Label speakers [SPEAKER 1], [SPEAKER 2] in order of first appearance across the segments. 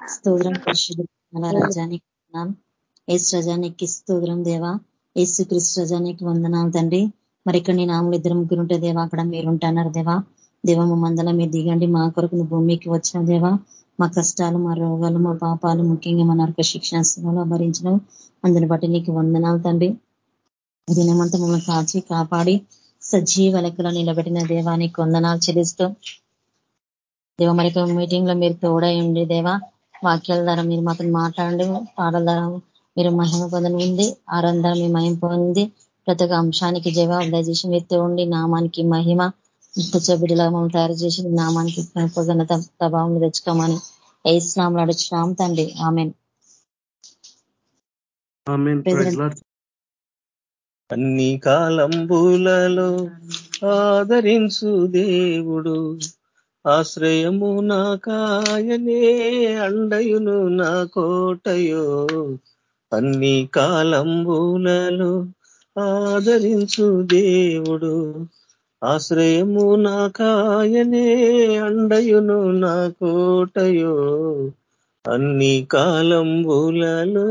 [SPEAKER 1] స్తోత్రం పరిశుద్ధ రజానికి ఏసు రజానికి స్తోత్రం దేవా. ఏసు క్రిస్తు రజానికి వందనాలు తండ్రి. మరి ఇక్కడ నేను ఆమెలు ఇద్దరు ముగ్గురు ఉంటే దేవా అక్కడ మీరుంటున్నారు దేవా. దేవము మందల మీరు దిగండి మా కొరకు భూమికి వచ్చిన దేవా. మా కష్టాలు మా రోగాలు మా పాపాలు ముఖ్యంగా మా నరక శిక్షణ భరించడం అందుని బట్టి నీకు వందనాలు తండ్రి. దినమంతా మమ్మల్ని కాచి కాపాడి సజీవ లెక్కలో నిలబెట్టిన దేవానికి వందనాలు చెల్లిస్తూ. దేవ మరి మీటింగ్లో మీరు తోడై ఉండి దేవా వాక్యాల ద్వారా మీరు మాతో మాట్లాడండి. పాటల ద్వారా మీరు మహిమ పొందనుంది ఆరంధారం మీ మహిమ పొంది ప్రతి ఒక్క అంశానికి జవాబు దయచేసి మీరు ఉండి నామానికి మహిమ పుచ్చబిడిలా మమ్మల్ని తయారు చేసి నామానికి ఘనత ప్రభావం తెచ్చుకోమని ఏసునామలు అడుచున్నాం తండ్రి. ఆమెన్.
[SPEAKER 2] అన్ని కాలంబులలో ఆదరించు దేవుడు. ఆశ్రయము నా కాయనే అండయును నా కోటయో. అన్ని కాలంబులలో ఆదరించు దేవుడు. ఆశ్రయము నా కాయనే అండయును నా కోటయో. అన్ని కాలంబులలో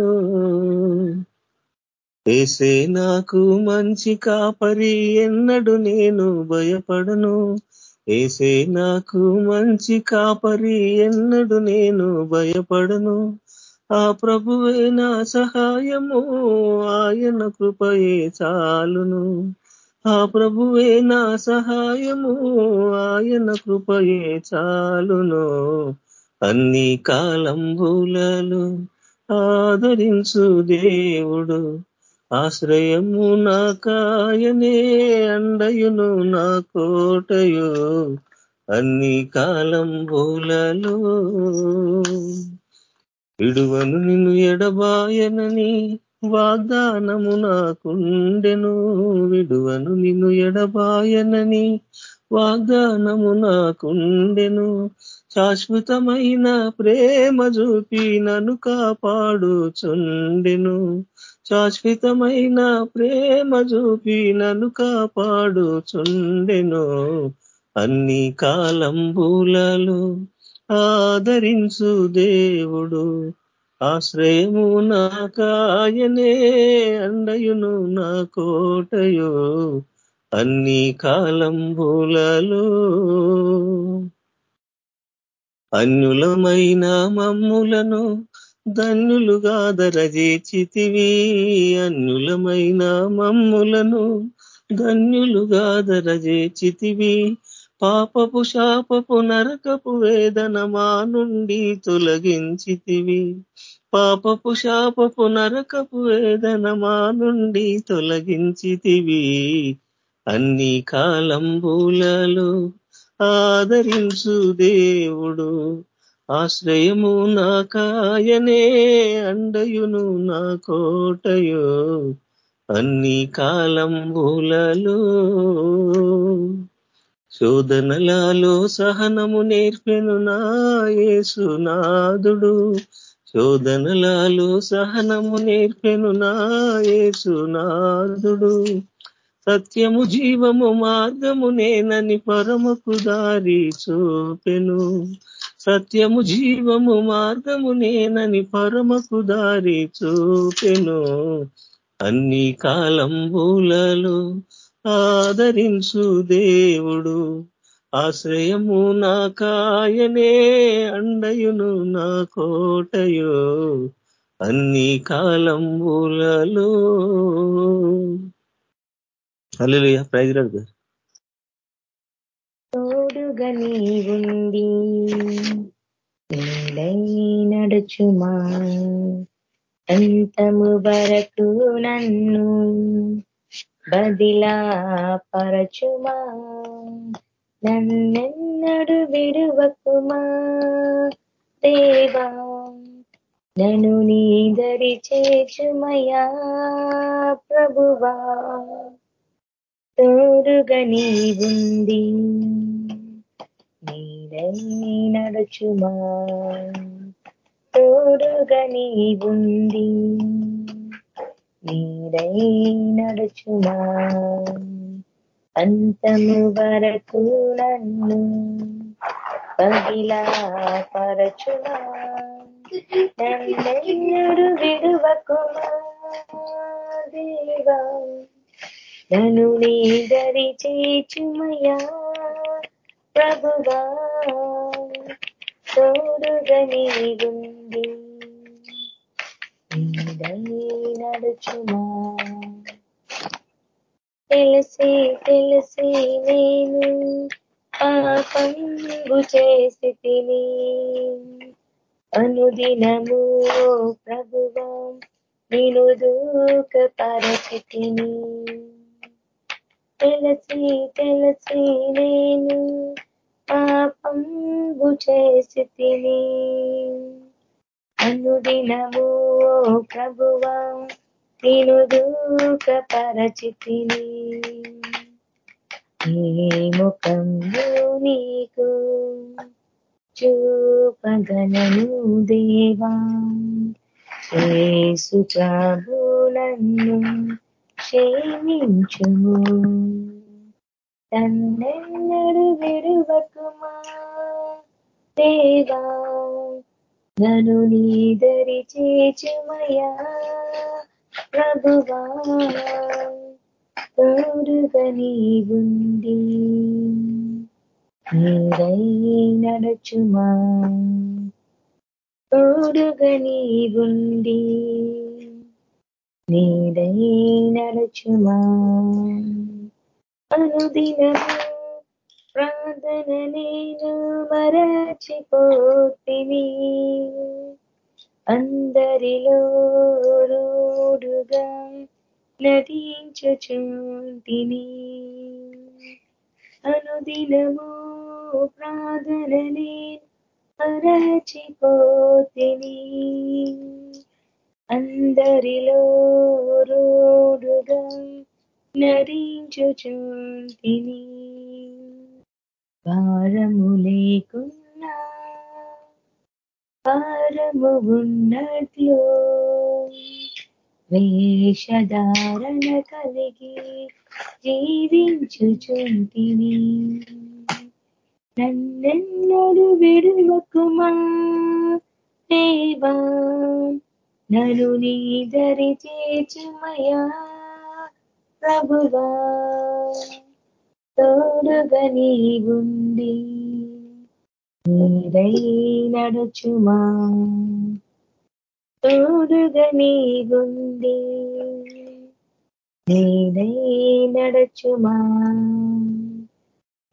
[SPEAKER 2] ఏసే నాకు మంచి కాపరి ఎన్నడు నేను భయపడను. ఏసే నాకు మంచి కాపరి ఎన్నడు నేను భయపడను. ఆ ప్రభువే నా సహాయము ఆయన కృపయే చాలును. ఆ ప్రభువే నా సహాయము ఆయన కృపయే చాలును. అన్ని కాలంబులలో ఆదరించు దేవుడు. ఆశ్రయము నా కాయనే అండయును నా కోటయు అన్ని కాలం భూలలో విడువను నిన్ను ఎడబాయనని వాగ్దానము నాకుండెను. విడువను నిన్ను ఎడబాయనని వాగ్దానము నాకుండెను. శాశ్వతమైన ప్రేమ చూపి నన్ను కాపాడుచుండెను. శాశ్వతమైన ప్రేమ చూపి నన్ను కాపాడుచుండెను. అన్ని కాలంబులలో ఆదరించు దేవుడు. ఆశ్రయము నా కాయనే అండయును నా కోటయో. అన్ని కాలంబులలో అన్యులమైన మమ్ములను ధన్యులుగా దరజేచితివి అన్నులమైన మమ్ములను ధన్యులుగా దరజేచితివి పాపపు శాపపు నరకపు వేదన మా నుండి తొలగించితివి. పాపపు శాపపు నరకపు వేదన మా నుండి తొలగించితివి. అన్ని కాలంబూలలో ఆదరించు దేవుడు ఆశ్రయము నా కాయనే అండయును నా కోటయో. అన్ని కాలం కాలంబులలో శోధనలలో సహనము నేర్పెను నాయసునాదుడు శోధనలలో సహనము నేర్పెను నాయసునాదుడు సత్యము జీవము మార్గము నేనని పరమకు దారి చూపెను. సత్యము జీవము మార్గము నేనని పరమకు దారి చూపెను. అన్ని కాలంబులలో ఆదరించు దేవుడు. ఆశ్రయము నా కాయనే అండయును నా కోటయో. అన్ని కాలంబులలో అల్లు ప్రైజ్ గారు.
[SPEAKER 3] తోడుగా నీవుండి నడుచుమా? అంతము వరకు నన్ను బదిలా పరచుమా? నన్నెన్నడు విడువకుమా? దేవా నన్ను నీదరి చేచుమయా ప్రభువా. తోడుగా నీవుంది. నీడై నడుచుమా? తోడుగా నీవుంది. నీడై నడుచుమా? అంతము వరకు నన్ను పగిలా పరచుమా నన్నెన్నడు విడువకుమా దేవా? నన్ను నీ దరి చేచుమయా ప్రభువా తోడుగా నీవుంది నీదై నడుచుమా తెలిసి తెలిసి నేను పాపంబు చేసి తిని అనుదినము ప్రభువా నేను దూక పరచితిని తెలిసి తెలిసి నేను పాపంబు చేసి తిని. అనుదినము ప్రభువా నేను దూకపరచితిని ఏ ముఖంలో నీకు చూపగలను దేవా. ఏసు ప్రభు నన్ను క్షేమించుము. తన్నెన్నడు విడువకుమా దేవా. నను నీదరి చేచుమయా ప్రభువా. తోడుగా నీవుండి నీదై నడుచుమా. తోడుగా నీవుండి నీదై నడుచుమా. అనుదినము ప్రార్థన నేను మరచిపోతిని. అందరిలో రూడుగా నటించుచుంటిని. అనుదినము ప్రార్థన నేను మరచిపోతిని. అందరిలో రూడుగా నరించుచుంటిని. భారము లేకున్నా భారము ఉన్నట్లు. వేషధారణ కలిగి జీవించుచుంటిని. నన్నెన్నడు విడువకుమా దేవా నను నీ దరి చేచుమయా ప్రభువా తోడుగా నీవుండి నీదై నడుచుమా. తోడుగా నీవుండి నీదై నడుచుమా.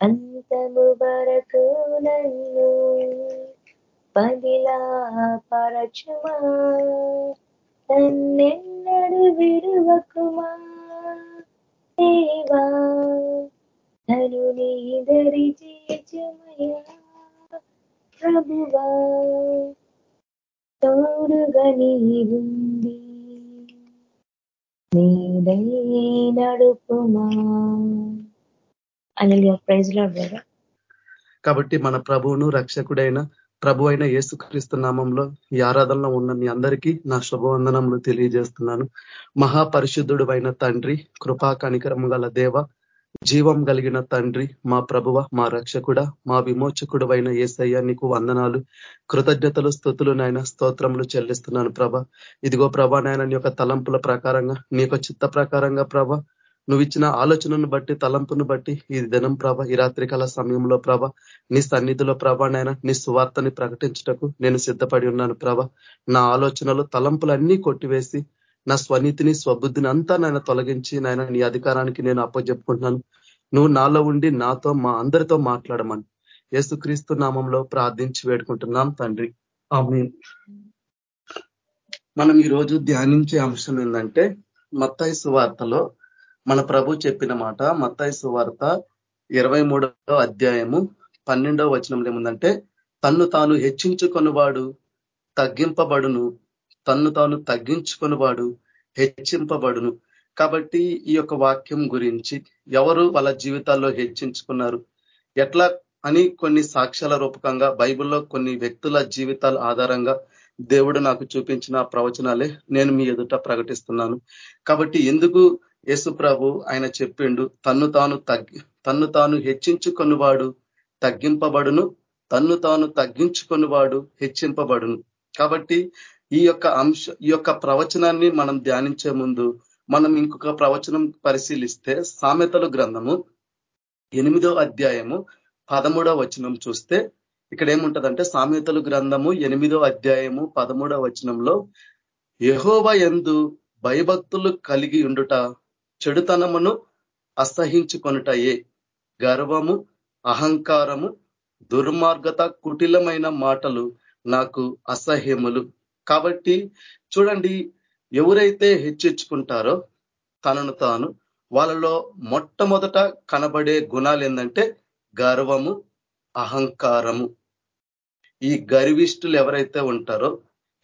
[SPEAKER 3] అంతము వరకు నన్ను పదిలా పరచుమా నన్నెన్నడు విడువకుమా. దేవా నను నీదరి చేచుమయా ప్రభువా. తోడుగా నీవుంది నీదై నడుపుమా. అని ప్రైజ్లో
[SPEAKER 4] కాబట్టి మన ప్రభువును రక్షకుడైన ప్రభు అయిన యేసుక్రీస్తు నామంలో ఈ ఆరాధనలో ఉన్న మీ అందరికీ నా శుభవందనములు తెలియజేస్తున్నాను. మహాపరిశుద్ధుడు అయిన తండ్రి కృపా కనికరము గల దేవ జీవం కలిగిన తండ్రి మా ప్రభువ మా రక్షకుడ మా విమోచకుడు అయిన ఏసయ్య నీకు వందనాలు కృతజ్ఞతలు స్థుతులు నాయన స్తోత్రములు చెల్లిస్తున్నాను ప్రభ. ఇదిగో ప్రభా నాయన నీ యొక్క తలంపుల ప్రకారంగా నీ యొక్క చిత్త ప్రకారంగా ప్రభ నువ్వు ఇచ్చిన ఆలోచనను బట్టి తలంపును బట్టి ఈ దినం ప్రభ ఈ రాత్రికాల సమయంలో ప్రభ నీ సన్నిధిలో ప్రభ నాయన నీ సువార్తని ప్రకటించుటకు నేను సిద్ధపడి ఉన్నాను ప్రభ. నా ఆలోచనలు తలంపులన్నీ కొట్టివేసి నా స్వనీతిని స్వబుద్ధిని అంతా నాయన తొలగించి నాయన నీ అధికారానికి నేను అప్పచెప్పుకుంటున్నాను నువ్వు నాలో ఉండి నాతో మా అందరితో మాట్లాడమని యేసుక్రీస్తు నామంలో ప్రార్థించి వేడుకుంటున్నాం తండ్రి. మనం ఈరోజు ధ్యానించే అంశం ఏంటంటే మత్తాయి సువార్తలో మన ప్రభు చెప్పిన మాట మత్తాయి సువార్త ఇరవై అధ్యాయము పన్నెండవ వచనంలో ఏముందంటే తన్ను తాను హెచ్చించుకొనివాడు తగ్గింపబడును. తన్ను తాను తగ్గించుకొనివాడు హెచ్చింపబడును. కాబట్టి ఈ యొక్క వాక్యం గురించి ఎవరు వాళ్ళ జీవితాల్లో హెచ్చించుకున్నారు? ఎట్లా అని కొన్ని సాక్ష్యాల రూపకంగా బైబిల్లో కొన్ని వ్యక్తుల జీవితాల ఆధారంగా దేవుడు నాకు చూపించిన ప్రవచనాలే నేను మీ ఎదుట ప్రకటిస్తున్నాను. కాబట్టి ఎందుకు యేసు ప్రభు ఆయన చెప్పిండు తన్ను తాను తగ్గి తన్ను తాను హెచ్చించుకున్నవాడు తగ్గింపబడును తన్ను తాను తగ్గించుకున్నవాడు హెచ్చింపబడును. కాబట్టి ఈ యొక్క అంశ ఈ యొక్క ప్రవచనాన్ని మనం ధ్యానించే ముందు మనం ఇంకొక ప్రవచనం పరిశీలిస్తే సామెతలు గ్రంథము ఎనిమిదో అధ్యాయము పదమూడో వచనం చూస్తే ఇక్కడ ఏముంటదంటే సామెతలు గ్రంథము ఎనిమిదో అధ్యాయము పదమూడో వచనంలో యహోవ ఎందు భయభక్తులు కలిగి ఉండుట చెడుతనమును అసహించుకొనుటయే. గర్వము అహంకారము దుర్మార్గత కుటిలమైన మాటలు నాకు అసహ్యములు. కాబట్టి చూడండి ఎవరైతే హెచ్చించుకుంటారో తనను తాను వాళ్ళలో మొట్టమొదట కనబడే గుణాలు ఏంటంటే గర్వము అహంకారము. ఈ గర్విష్ఠులు ఎవరైతే ఉంటారో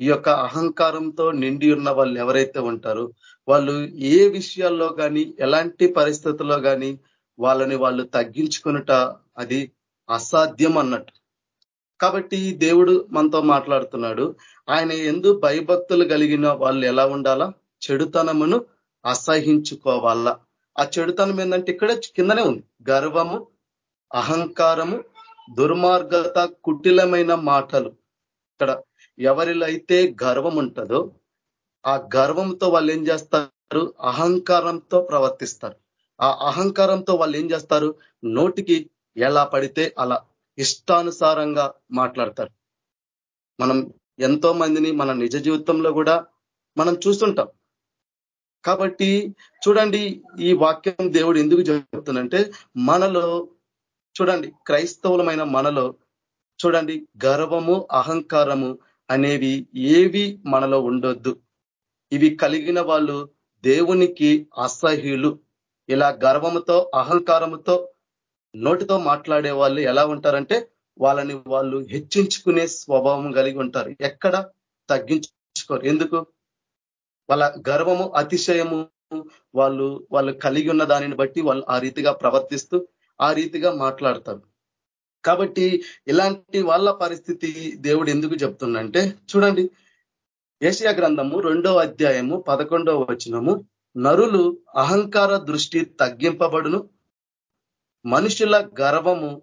[SPEAKER 4] ఈ యొక్క అహంకారంతో నిండి ఉన్న వాళ్ళు ఎవరైతే ఉంటారో వాళ్ళు ఏ విషయాల్లో కానీ ఎలాంటి పరిస్థితుల్లో కానీ వాళ్ళని వాళ్ళు తగ్గించుకునుట అది అసాధ్యం అన్నట్టు. కాబట్టి దేవుడు మనతో మాట్లాడుతున్నాడు. ఆయన ఎందు భయభక్తులు కలిగిన వాళ్ళు ఎలా ఉండాలా? చెడుతనమును అసహించుకోవాలా. ఆ చెడుతనం ఏంటంటే ఇక్కడ కిందనే ఉంది. గర్వము అహంకారము దుర్మార్గత కుటిలమైన మాటలు. ఇక్కడ ఎవరిలో అయితే గర్వం ఉంటుందో ఆ గర్వంతో వాళ్ళు ఏం చేస్తారు? అహంకారంతో ప్రవర్తిస్తారు. ఆ అహంకారంతో వాళ్ళు ఏం చేస్తారు? నోటికి ఎలా పడితే అలా ఇష్టానుసారంగా మాట్లాడతారు. మనం ఎంతో మందిని మన నిజ జీవితంలో కూడా మనం చూస్తుంటాం. కాబట్టి చూడండి ఈ వాక్యం దేవుడు ఎందుకు చెప్తుందంటే మనలో చూడండి క్రైస్తవులమైన మనలో చూడండి గర్వము అహంకారము అనేవి ఏవి మనలో ఉండొద్దు. ఇవి కలిగిన వాళ్ళు దేవునికి అసహ్యులు. ఇలా గర్వముతో అహంకారంతో నోటితో మాట్లాడే వాళ్ళు ఎలా ఉంటారంటే వాళ్ళని వాళ్ళు హెచ్చించుకునే స్వభావం కలిగి ఉంటారు. ఎక్కడ? తగ్గించుకోరు. ఎందుకు? వాళ్ళ గర్వము అతిశయము వాళ్ళు వాళ్ళు కలిగి ఉన్న దానిని బట్టి వాళ్ళు ఆ రీతిగా ప్రవర్తిస్తూ ఆ రీతిగా మాట్లాడతారు. కాబట్టి ఇలాంటి వాళ్ళ పరిస్థితి దేవుడు ఎందుకు చెప్తుందంటే చూడండి ఏషియా గ్రంథము రెండో అధ్యాయము పదకొండవ వచనము. నరులు అహంకార దృష్టి తగ్గింపబడును. మనుషుల గర్వము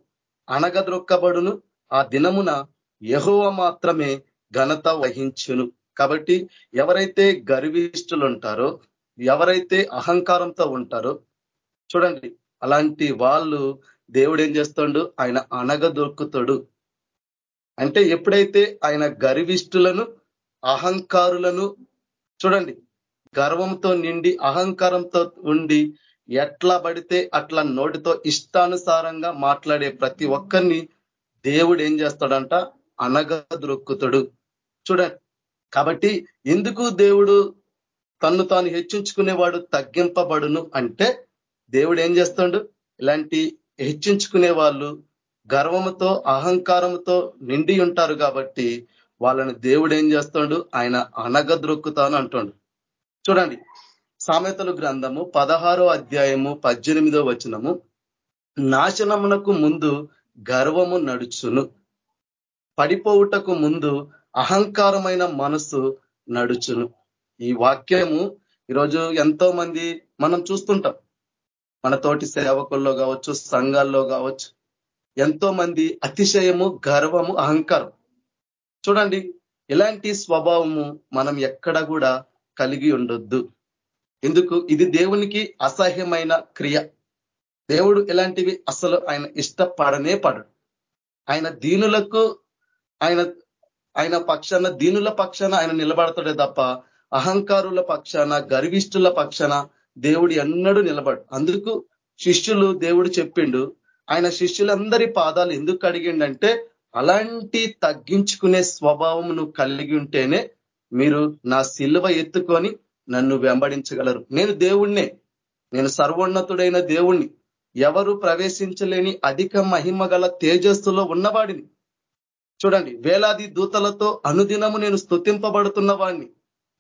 [SPEAKER 4] అణగద్రొక్కబడును ఆ దినమున యహోవ మాత్రమే ఘనత వహించును. కాబట్టి ఎవరైతే గర్విష్ఠులు ఉంటారో ఎవరైతే అహంకారంతో ఉంటారో చూడండి అలాంటి వాళ్ళు దేవుడు ఏం చేస్తాడు? ఆయన అనగదొక్కుతాడు అంటే ఎప్పుడైతే ఆయన గర్విష్ఠులను అహంకారులను చూడండి గర్వంతో నిండి అహంకారంతో ఉండి ఎట్లా పడితే అట్లా నోటితో ఇష్టానుసారంగా మాట్లాడే ప్రతి ఒక్కరిని దేవుడు ఏం చేస్తాడంట? అనగద్రొక్కుతాడు చూడండి కాబట్టి ఎందుకు దేవుడు తన్ను తాను హెచ్చించుకునేవాడు తగ్గింపబడును అంటే దేవుడు ఏం చేస్తాడు? ఇలాంటి హెచ్చించుకునే వాళ్ళు గర్వముతో అహంకారంతో నిండి ఉంటారు కాబట్టి వాళ్ళని దేవుడు ఏం చేస్తాడు? ఆయన అనగద్రొక్కుతాను అంటాడు. చూడండి సామెతలు గ్రంథము పదహారో అధ్యాయము పద్దెనిమిదో వచనము. నాశనమునకు ముందు గర్వము నడుచును. పడిపోవుటకు ముందు అహంకారమైన మనస్సు నడుచును. ఈ వాక్యము ఈరోజు ఎంతో మంది మనం చూస్తుంటాం. మన తోటి సేవకుల్లో కావచ్చు సంఘాల్లో కావచ్చు ఎంతో మంది అతిశయము గర్వము అహంకారం. చూడండి ఇలాంటి స్వభావము మనం ఎక్కడ కూడా కలిగి ఉండొద్దు. ఎందుకు? ఇది దేవునికి అసహ్యమైన క్రియ. దేవుడు ఇలాంటివి అసలు ఆయన ఇష్టపడనే పడడు. ఆయన దీనులకు ఆయన ఆయన పక్షాన దీనుల పక్షాన ఆయన నిలబడతాడే తప్ప అహంకారుల పక్షాన గర్విష్ఠుల పక్షాన దేవుడు ఎన్నడూ నిలబడు అందుకు శిష్యులు దేవుడు చెప్పిండు ఆయన శిష్యులందరి పాదాలు ఎందుకు అడిగిండంటే అలాంటి తగ్గించుకునే స్వభావం నువ్వు కలిగి ఉంటేనే మీరు నా సిల్వ ఎత్తుకొని నన్ను వెంబడించగలరు. నేను దేవుణ్ణే. నేను సర్వోన్నతుడైన దేవుణ్ణి. ఎవరు ప్రవేశించలేని అధిక మహిమ గల తేజస్సులో ఉన్నవాడిని. చూడండి వేలాది దూతలతో అనుదినము నేను స్థుతింపబడుతున్న వాడిని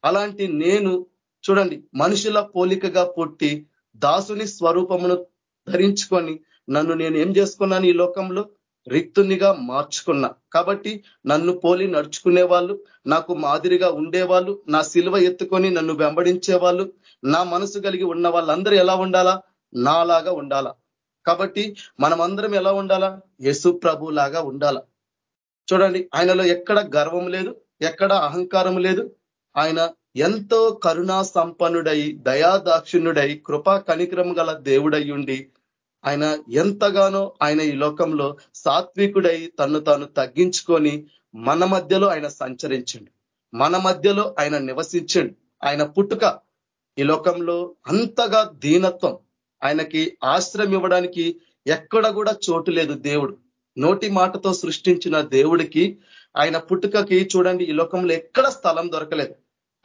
[SPEAKER 4] అలాంటి నేను చూడండి మనుషుల పోలికగా పుట్టి దాసుని స్వరూపమును ధరించుకొని నన్ను నేను ఏం చేసుకున్నాను ఈ లోకంలో? రిక్తునిగా మార్చుకున్నా. కాబట్టి నన్ను పోలి నడుచుకునే వాళ్ళు నాకు మాదిరిగా ఉండేవాళ్ళు నా శిలువ ఎత్తుకొని నన్ను వెంబడించే వాళ్ళు నా మనసు కలిగి ఉన్న వాళ్ళందరూ ఎలా ఉండాలా? నాలాగా ఉండాలా. కాబట్టి మనమందరం ఎలా ఉండాలా? యశు ప్రభులాగా ఉండాలా. చూడండి ఆయనలో ఎక్కడ గర్వం లేదు ఎక్కడ అహంకారం లేదు. ఆయన ఎంతో కరుణా సంపన్నుడై దయాదాక్షిణ్యుడై కృపా కనిక్రమ గల దేవుడై ఉండి ఆయన ఎంతగానో ఆయన ఈ లోకంలో సాత్వికుడై తను తాను తగ్గించుకొని మన మధ్యలో ఆయన సంచరించండు. మన మధ్యలో ఆయన నివసించండు. ఆయన పుట్టుక ఈ లోకంలో అంతగా దీనత్వం. ఆయనకి ఆశ్రయం ఇవ్వడానికి ఎక్కడ కూడా చోటు లేదు దేవుడు. నోటి మాటతో సృష్టించిన దేవుడికి ఆయన పుట్టుకకి చూడండి ఈ లోకంలో ఎక్కడ స్థలం దొరకలేదు.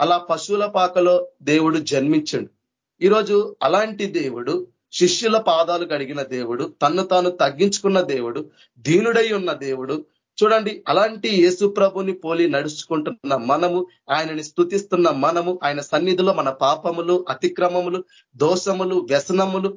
[SPEAKER 4] అలా పశువుల పాకలో దేవుడు జన్మించండు. ఈరోజు అలాంటి దేవుడు శిష్యుల పాదాలు కడిగిన దేవుడు తన్ను తాను తగ్గించుకున్న దేవుడు దీనుడై ఉన్న దేవుడు. చూడండి అలాంటి యేసు ప్రభుని పోలి నడుచుకుంటున్న మనము ఆయనని స్థుతిస్తున్న మనము ఆయన సన్నిధిలో మన పాపములు అతిక్రమములు దోషములు వ్యసనములు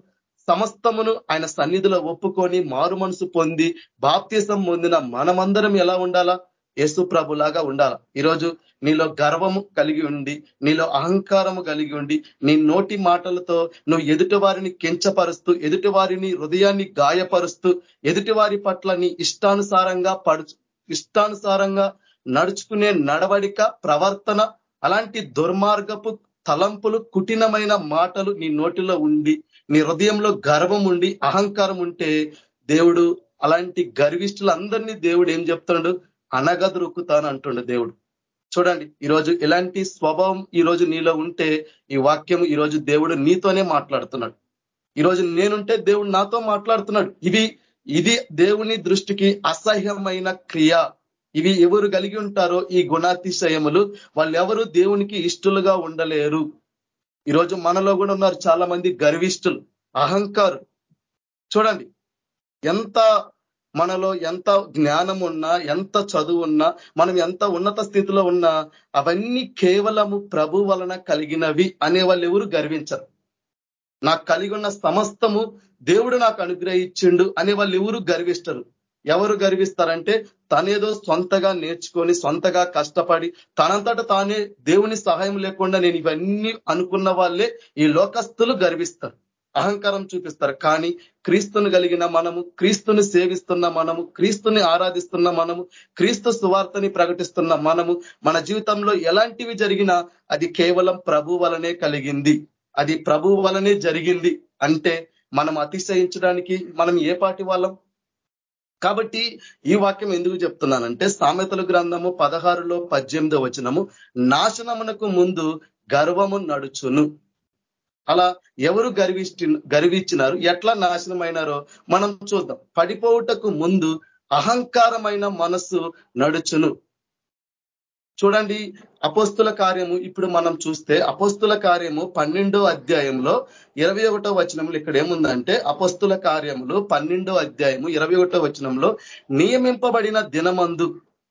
[SPEAKER 4] సమస్తమును ఆయన సన్నిధిలో ఒప్పుకొని మారు మనసు పొంది బాప్తీసం పొందిన మనమందరం ఎలా ఉండాలా? యేసు ప్రభులాగా ఉండాల. ఈరోజు నీలో గర్వము కలిగి ఉండి నీలో అహంకారము కలిగి ఉండి నీ నోటి మాటలతో నువ్వు ఎదుటి వారిని కించపరుస్తూ ఎదుటి వారిని హృదయాన్ని గాయపరుస్తూ ఎదుటి వారి పట్ల నీ ఇష్టానుసారంగా పడు ఇష్టానుసారంగా నడుచుకునే నడవడిక ప్రవర్తన అలాంటి దుర్మార్గపు తలంపులు కుటినమైన మాటలు నీ నోటిలో ఉండి నీ హృదయంలో గర్వం ఉండి అహంకారం ఉంటే దేవుడు అలాంటి గర్విష్ఠులందరినీ దేవుడు ఏం చెప్తున్నాడు? అనగదొరుకుతాను అంటుండే దేవుడు. చూడండి ఈరోజు ఇలాంటి స్వభావం ఈరోజు నీలో ఉంటే ఈ వాక్యం ఈరోజు దేవుడు నీతోనే మాట్లాడుతున్నాడు. ఈరోజు నేనుంటే దేవుడు నాతో మాట్లాడుతున్నాడు. ఇది ఇది దేవుని దృష్టికి అసహ్యమైన క్రియ. ఇవి ఎవరు కలిగి ఉంటారో ఈ గుణాతిశయములు వాళ్ళెవరు దేవునికి ఇష్టలుగా ఉండలేరు. ఈరోజు మనలో కూడా ఉన్నారు చాలా మంది గర్విష్ఠులు అహంకారు చూడండి ఎంత మనలో ఎంత జ్ఞానం ఉన్నా ఎంత చదువు ఉన్నా మనం ఎంత ఉన్నత స్థితిలో ఉన్నా అవన్నీ కేవలము ప్రభు వలన కలిగినవి అనే వాళ్ళు ఎవరు గర్వించరు. నాకు కలిగి ఉన్న సమస్తము దేవుడు నాకు అనుగ్రహించిండు అనే వాళ్ళు ఎవరు గర్విస్తారు ఎవరు గర్విస్తారంటే తనేదో సొంతగా నేర్చుకొని సొంతగా కష్టపడి తనంతట తానే దేవుని సహాయం లేకుండా నేను ఇవన్నీ అనుకున్న వాళ్ళే ఈ లోకస్తులు గర్విస్తారు. అహంకారం చూపిస్తారు. కానీ క్రీస్తుని కలిగిన మనము క్రీస్తుని సేవిస్తున్న మనము క్రీస్తుని ఆరాధిస్తున్న మనము క్రీస్తు సువార్తని ప్రకటిస్తున్న మనము మన జీవితంలో ఎలాంటివి జరిగినా అది కేవలం ప్రభు వలనే కలిగింది. అది ప్రభు వలనే జరిగింది అంటే మనం అతిశయించడానికి మనం ఏ పాటి వాళ్ళం? కాబట్టి ఈ వాక్యం ఎందుకు చెప్తున్నానంటే సామెతల గ్రంథము పదహారులో పద్దెనిమిదో వచనము నాశనమునకు ముందు గర్వము నడుచును. అలా ఎవరు గర్విష్టి గర్వించినారు? ఎట్లా నాశనమైనారో మనం చూద్దాం. పడిపోవుటకు ముందు అహంకారమైన మనస్సు నడుచును. చూడండి అపోస్తుల కార్యము ఇప్పుడు మనం చూస్తే అపోస్తుల కార్యము పన్నెండో అధ్యాయంలో ఇరవై ఒకటో వచనంలో ఇక్కడ ఏముందంటే అపోస్తుల కార్యములు పన్నెండో అధ్యాయము ఇరవై ఒకటో వచనంలో నియమింపబడిన దినమందు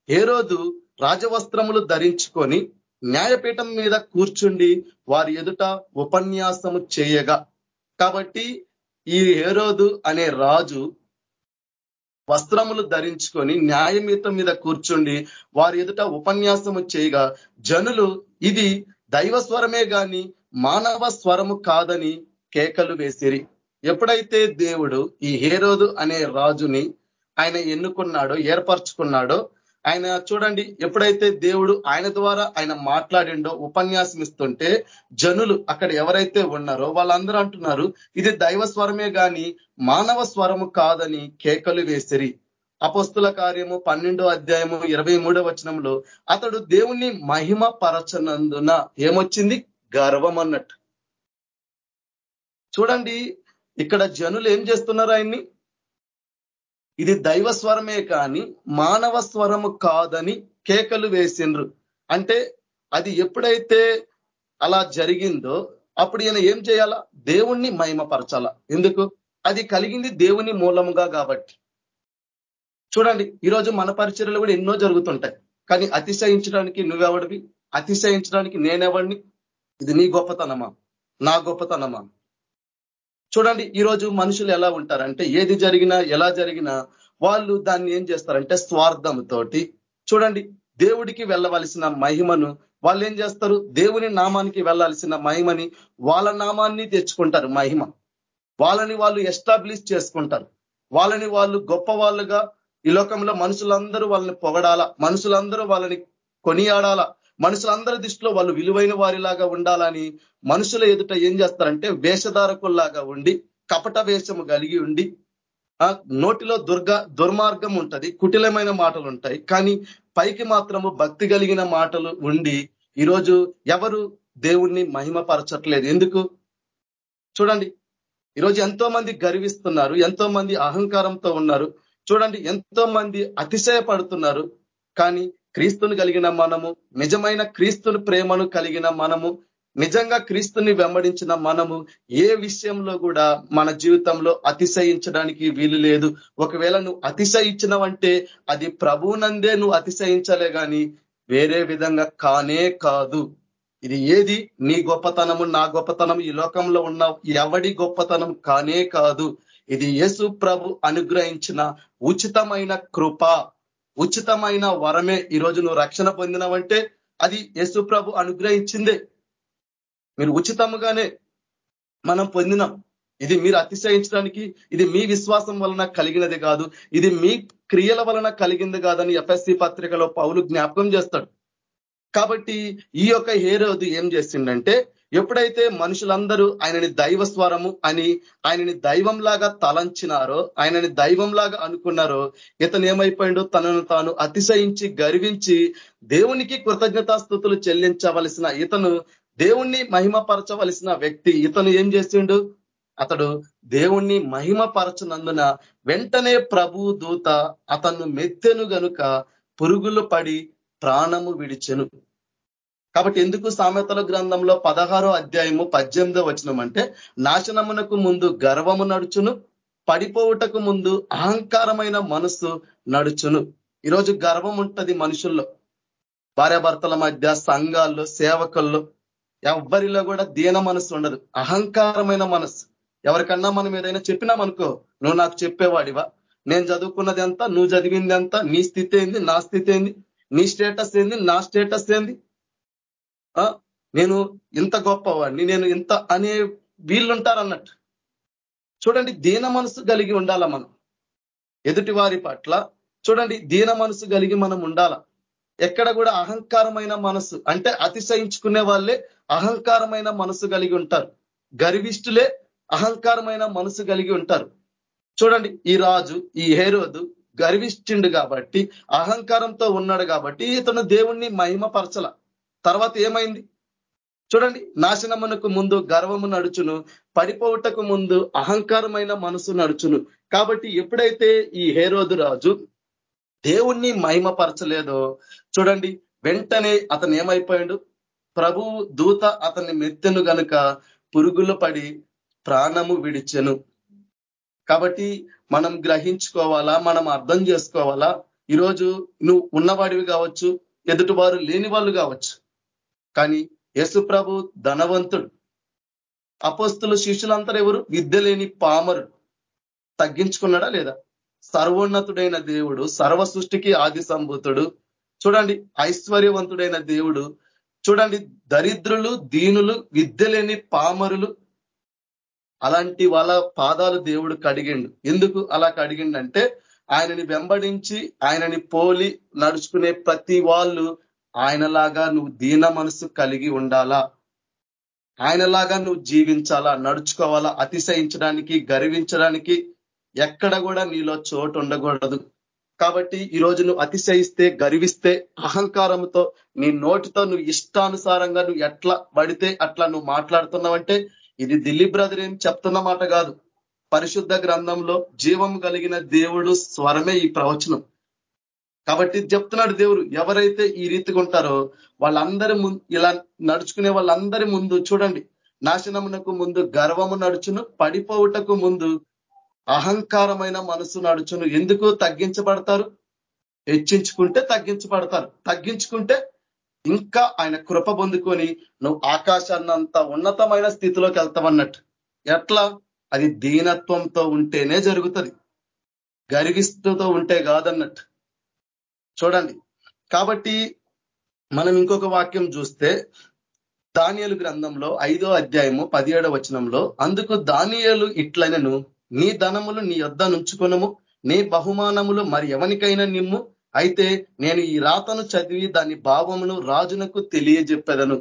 [SPEAKER 4] ఏ రోజు రాజవస్త్రములు ధరించుకొని న్యాయపీఠం మీద కూర్చుండి వారి ఎదుట ఉపన్యాసము చేయగా కాబట్టి ఈ హేరోదు అనే రాజు వస్త్రములు ధరించుకొని న్యాయమీతం మీద కూర్చుండి వారి ఎదుట ఉపన్యాసము చేయగా జనులు ఇది దైవ స్వరమే గాని మానవ స్వరము కాదని కేకలు వేసిరి. ఎప్పుడైతే దేవుడు ఈ హేరోదు అనే రాజుని ఆయన ఎన్నుకున్నాడో ఏర్పరచుకున్నాడో ఆయన చూడండి ఎప్పుడైతే దేవుడు ఆయన ద్వారా ఆయన మాట్లాడిండో ఉపన్యాసం ఇస్తుంటే జనులు అక్కడ ఎవరైతే ఉన్నారో వాళ్ళందరూ అంటున్నారు ఇది దైవ స్వరమే కానీ మానవ స్వరము కాదని కేకలు వేసిరి. అపస్తుల కార్యము పన్నెండో అధ్యాయము ఇరవై మూడో వచనంలో అతడు దేవుణ్ణి మహిమ పరచనందున ఏమొచ్చింది? గర్వం అన్నట్టు. చూడండి ఇక్కడ జనులు ఏం చేస్తున్నారు ఆయన్ని? ఇది దైవ స్వరమే కానీ మానవ స్వరము కాదని కేకలు వేసిండ్రు. అంటే అది ఎప్పుడైతే అలా జరిగిందో అప్పుడు ఈయన ఏం చేయాలా? దేవుణ్ణి మహిమపరచాల. ఎందుకు? అది కలిగింది దేవుని మూలముగా కాబట్టి. చూడండి ఈరోజు మన పరిచర్యలు కూడా ఎన్నో జరుగుతుంటాయి. కానీ అతిశయించడానికి నువ్వెవడివి? అతిశయించడానికి నేనెవడిని? ఇది నీ గొప్పతనమా? నా గొప్పతనమా? చూడండి ఈరోజు మనుషులు ఎలా ఉంటారంటే ఏది జరిగినా ఎలా జరిగినా వాళ్ళు దాన్ని ఏం చేస్తారంటే స్వార్థంతోటి చూడండి దేవుడికి వెళ్ళవలసిన మహిమను వాళ్ళు ఏం చేస్తారు? దేవుని నామానికి వెళ్ళాల్సిన మహిమని వాళ్ళ నామాన్ని తెచ్చుకుంటారు మహిమ. వాళ్ళని వాళ్ళు ఎస్టాబ్లిష్ చేసుకుంటారు. వాళ్ళని వాళ్ళు గొప్ప వాళ్ళుగా ఈ లోకంలో మనుషులందరూ వాళ్ళని పొగడాల? మనుషులందరూ వాళ్ళని కొనియాడాల? మనుషులందరి దృష్టిలో వాళ్ళు విలువైన వారిలాగా ఉండాలని మనుషుల ఎదుట ఏం చేస్తారంటే వేషధారకుల్లాగా ఉండి కపట వేషము కలిగి ఉండి నోటిలో దుర్గ దుర్మార్గం ఉంటది కుటిలమైన మాటలు ఉంటాయి. కానీ పైకి మాత్రము భక్తి కలిగిన మాటలు ఉండి ఈరోజు ఎవరు దేవుణ్ణి మహిమపరచట్లేదు. ఎందుకు? చూడండి ఈరోజు ఎంతో మంది గర్విస్తున్నారు ఎంతో మంది అహంకారంతో ఉన్నారు. చూడండి ఎంతో మంది అతిశయపడుతున్నారు. కానీ క్రీస్తును కలిగిన మనము నిజమైన క్రీస్తుని ప్రేమను కలిగిన మనము నిజంగా క్రీస్తుని వెంబడించిన మనము ఏ విషయంలో కూడా మన జీవితంలో అతిశయించడానికి వీలు లేదు. ఒకవేళ నువ్వు అతిశయించినవంటే అది ప్రభునందే నువ్వు అతిశయించలే కానీ వేరే విధంగా కానే కాదు. ఇది ఏది? నీ గొప్పతనము నా గొప్పతనం ఈ లోకంలో ఉన్న ఎవడి గొప్పతనం కానే కాదు. ఇది యేసు ప్రభు అనుగ్రహించిన ఉచితమైన కృప. ఉచితమైన వరమే ఈరోజు నువ్వు రక్షణ పొందినవంటే అది యేసు ప్రభు అనుగ్రహించిందే. మీరు ఉచితముగానే మనం పొందినాం. ఇది మీరు అతిశయించడానికి ఇది మీ విశ్వాసం వలన కలిగినది కాదు ఇది మీ క్రియల వలన కలిగింది కాదని ఎఫ్ఎస్సి పత్రికలో పౌలు జ్ఞాపకం చేస్తాడు. కాబట్టి ఈ యొక్క హేరోదు ఏం చేసిండంటే ఎప్పుడైతే మనుషులందరూ ఆయనని దైవ స్వరము అని ఆయనని దైవంలాగా తలంచినారో ఆయనని దైవంలాగా అనుకున్నారో ఇతను ఏమైపోయిండో తనను తాను అతిశయించి గర్వించి దేవునికి కృతజ్ఞతాస్థుతులు చెల్లించవలసిన ఇతను దేవుణ్ణి మహిమపరచవలసిన వ్యక్తి ఇతను ఏం చేసిండు? అతడు దేవుణ్ణి మహిమపరచనందున వెంటనే ప్రభు దూత అతను మెత్తెను గనుక పురుగులు పడి ప్రాణము విడిచెను. కాబట్టి ఎందుకు సామెతల గ్రంథంలో పదహారో అధ్యాయము పద్దెనిమిదో వచనం అంటే నాశనమునకు ముందు గర్వము నడుచును పడిపోవుటకు ముందు అహంకారమైన మనస్సు నడుచును. ఈరోజు గర్వం ఉంటది మనుషుల్లో. భార్యాభర్తల మధ్య సంఘాల్లో సేవకుల్లో ఎవ్వరిలో కూడా దీన మనసు ఉండదు. అహంకారమైన మనసు ఎవరికన్నా మనం ఏదైనా చెప్పినామనుకో నువ్వు నాకు చెప్పేవాడివా? నేను చదువుకున్నది ఎంత? నువ్వు చదివింది ఎంత? నీ స్థితి ఏంది? నా స్థితి ఏంది? నీ స్టేటస్ ఏంది? నా స్టేటస్ ఏంది? నేను ఇంత గొప్పవాడిని నేను ఇంత అనే వీళ్ళుంటారన్నట్టు. చూడండి దీన మనసు కలిగి ఉండాల మనం. ఎదుటి వారి పట్ల చూడండి దీన మనసు కలిగి మనం ఉండాల. ఎక్కడ కూడా అహంకారమైన మనసు అంటే అతిశయించుకునే వాళ్ళే అహంకారమైన మనసు కలిగి ఉంటారు. గర్విష్ఠులే అహంకారమైన మనసు కలిగి ఉంటారు. చూడండి ఈ రాజు ఈ హేరోదు గర్విష్ఠుండు కాబట్టి అహంకారంతో ఉన్నాడు కాబట్టి ఇతను దేవుణ్ణి మహిమపరచల. తర్వాత ఏమైంది? చూడండి నాశనమునకు ముందు గర్వము నడుచును పడిపోవటకు ముందు అహంకారమైన మనసు నడుచును. కాబట్టి ఎప్పుడైతే ఈ హేరోదు రాజు దేవుణ్ణి మహిమపరచలేదో చూడండి వెంటనే అతను ఏమైపోయాడు? ప్రభు దూత అతన్ని మెత్తెను గనుక పురుగులు పడి ప్రాణము విడిచెను. కాబట్టి మనం గ్రహించుకోవాలా? మనం అర్థం చేసుకోవాలా? ఈరోజు నువ్వు ఉన్నవాడివి కావచ్చు ఎదుటివారు లేని వాళ్ళు కావచ్చు. కానీ యేసు ప్రభు ధనవంతుడు. అపోస్తులు శిష్యులంతా ఎవరు? విద్య లేని పామరుడు. తగ్గించుకున్నాడా లేదా? సర్వోన్నతుడైన దేవుడు సర్వ సృష్టికి ఆది సంభూతుడు. చూడండి ఐశ్వర్యవంతుడైన దేవుడు. చూడండి దరిద్రులు దీనులు విద్య లేని పామరులు. అలాంటి వాళ్ళ పాదాలు దేవుడు కడిగిండు. ఎందుకు అలా కడిగిండంటే ఆయనని వెంబడించి ఆయనని పోలి నడుచుకునే ప్రతి వాళ్ళు ఆయనలాగా నువ్వు దీన మనసు కలిగి ఉండాలా? ఆయనలాగా నువ్వు జీవించాలా? నడుచుకోవాలా? అతిశయించడానికి గర్వించడానికి ఎక్కడ కూడా నీలో చోటు ఉండకూడదు. కాబట్టి ఈరోజు నువ్వు అతిశయిస్తే గర్విస్తే అహంకారంతో నీ నోటితో నువ్వు ఇష్టానుసారంగా నువ్వు ఎట్లా పడితే అట్లా నువ్వు మాట్లాడుతున్నావంటే ఇది దిల్లీ బ్రదర్ ఏం చెప్తున్న మాట కాదు. పరిశుద్ధ గ్రంథంలో జీవం కలిగిన దేవుడు స్వరమే ఈ ప్రవచనం. కాబట్టి చెప్తున్నాడు దేవుడు ఎవరైతే ఈ రీతిగా ఉంటారో వాళ్ళందరి ఇలా నడుచుకునే వాళ్ళందరి ముందు చూడండి నాశనమునకు ముందు గర్వము నడుచును పడిపోవుటకు ముందు అహంకారమైన మనసు నడుచును. ఎందుకు తగ్గించబడతారు? హెచ్చించుకుంటే తగ్గించబడతారు. తగ్గించుకుంటే ఇంకా ఆయన కృప పొందుకొని నువ్వు ఆకాశాన్నంత ఉన్నతమైన స్థితిలోకి వెళ్తావన్నట్టు. ఎట్లా? అది దీనత్వంతో ఉంటేనే జరుగుతుంది. గరిగిస్తుతో ఉంటే కాదన్నట్టు. చూడండి. కాబట్టి మనం ఇంకొక వాక్యం చూస్తే దానియలు గ్రంథంలో ఐదో అధ్యాయము పదిహేడో వచనంలో అందుకు దానియలు ఇట్లనను నీ ధనములు నీ యొద్ద నుంచుకొనము నీ బహుమానములు మరి ఎవనికైనా నిమ్ము అయితే నేను ఈ రాతను చదివి దాని భావమును రాజునకు తెలియజెప్పదను.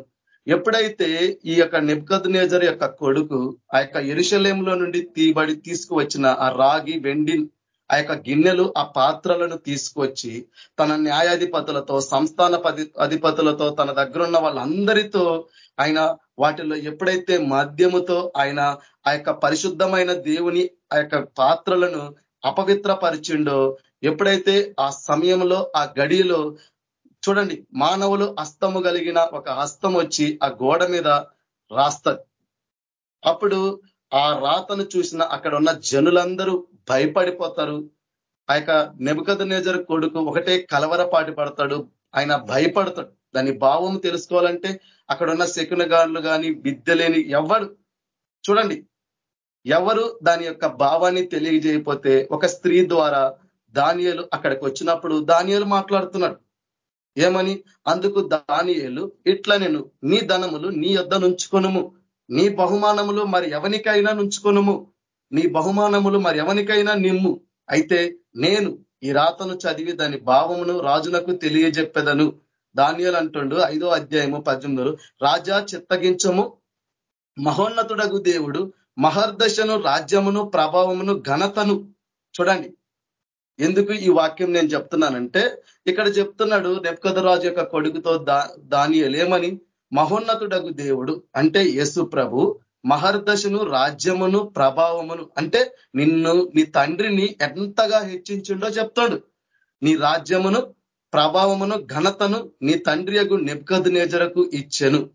[SPEAKER 4] ఎప్పుడైతే ఈ యొక్క నెబ్కద్ నేజర్ యొక్క కొడుకు ఆ యొక్క ఎరుశలేంలో నుండి తీబడి తీసుకువచ్చిన ఆ రాగి వెండి ఆ యొక్క గిన్నెలు ఆ పాత్రలను తీసుకొచ్చి తన న్యాయాధిపతులతో సంస్థాన అధిపతులతో తన దగ్గర ఉన్న వాళ్ళందరితో ఆయన వాటిలో ఎప్పుడైతే మాధ్యముతో ఆయన ఆ యొక్క పరిశుద్ధమైన దేవుని ఆ యొక్క పాత్రలను అపవిత్రపరిచిండో ఎప్పుడైతే ఆ సమయంలో ఆ గడిలో చూడండి మానవులు హస్తము కలిగిన ఒక హస్తం వచ్చి ఆ గోడ మీద రాస్తారు అప్పుడు ఆ రాతను చూసిన అక్కడ ఉన్న జనులందరూ భయపడిపోతారు. ఆ యొక్క నెబద్ నేజర్ కొడుకు ఒకటే కలవరపాటి పడతాడు. ఆయన భయపడతాడు. దాని భావం తెలుసుకోవాలంటే అక్కడ ఉన్న శకునగాళ్ళు కానీ విద్య లేని ఎవరు చూడండి. ఎవరు దాని యొక్క భావాన్ని తెలియజేయపోతే ఒక స్త్రీ ద్వారా దానియలు అక్కడికి వచ్చినప్పుడు దానియలు మాట్లాడుతున్నాడు. ఏమని? అందుకు దానియలు ఇట్లా నేను నీ ధనములు నీ యొద్ద నుంచుకొనుము నీ బహుమానములు మరి ఎవనికైనా నుంచుకొనుము. నీ బహుమానములు మరి ఎవనికైనా నిమ్ము. అయితే నేను ఈ రాతను చదివి దాని భావమును రాజునకు తెలియజెప్పెదను. దానియలు అంటుండు ఐదో అధ్యాయము పద్దెనిమిదిలో రాజా చిత్తగించము. మహోన్నతుడగు దేవుడు మహర్దశను రాజ్యమును ప్రభావమును ఘనతను. చూడండి. ఎందుకు ఈ వాక్యం నేను చెప్తున్నానంటే ఇక్కడ చెప్తున్నాడు నెప్కదరాజు యొక్క కొడుకుతో దా దానియలేమని మహోన్నతుడగు దేవుడు అంటే యేసు ప్రభు మహర్దశను రాజ్యమును ప్రభావమును అంటే నిన్ను నీ తండ్రిని ఎంతగా హెచ్చించిండో చెప్తాడు. నీ రాజ్యమును ప్రభావమును ఘనతను నీ తండ్రి యొక్క నెప్కద్ నేజరకు ఇచ్చెను.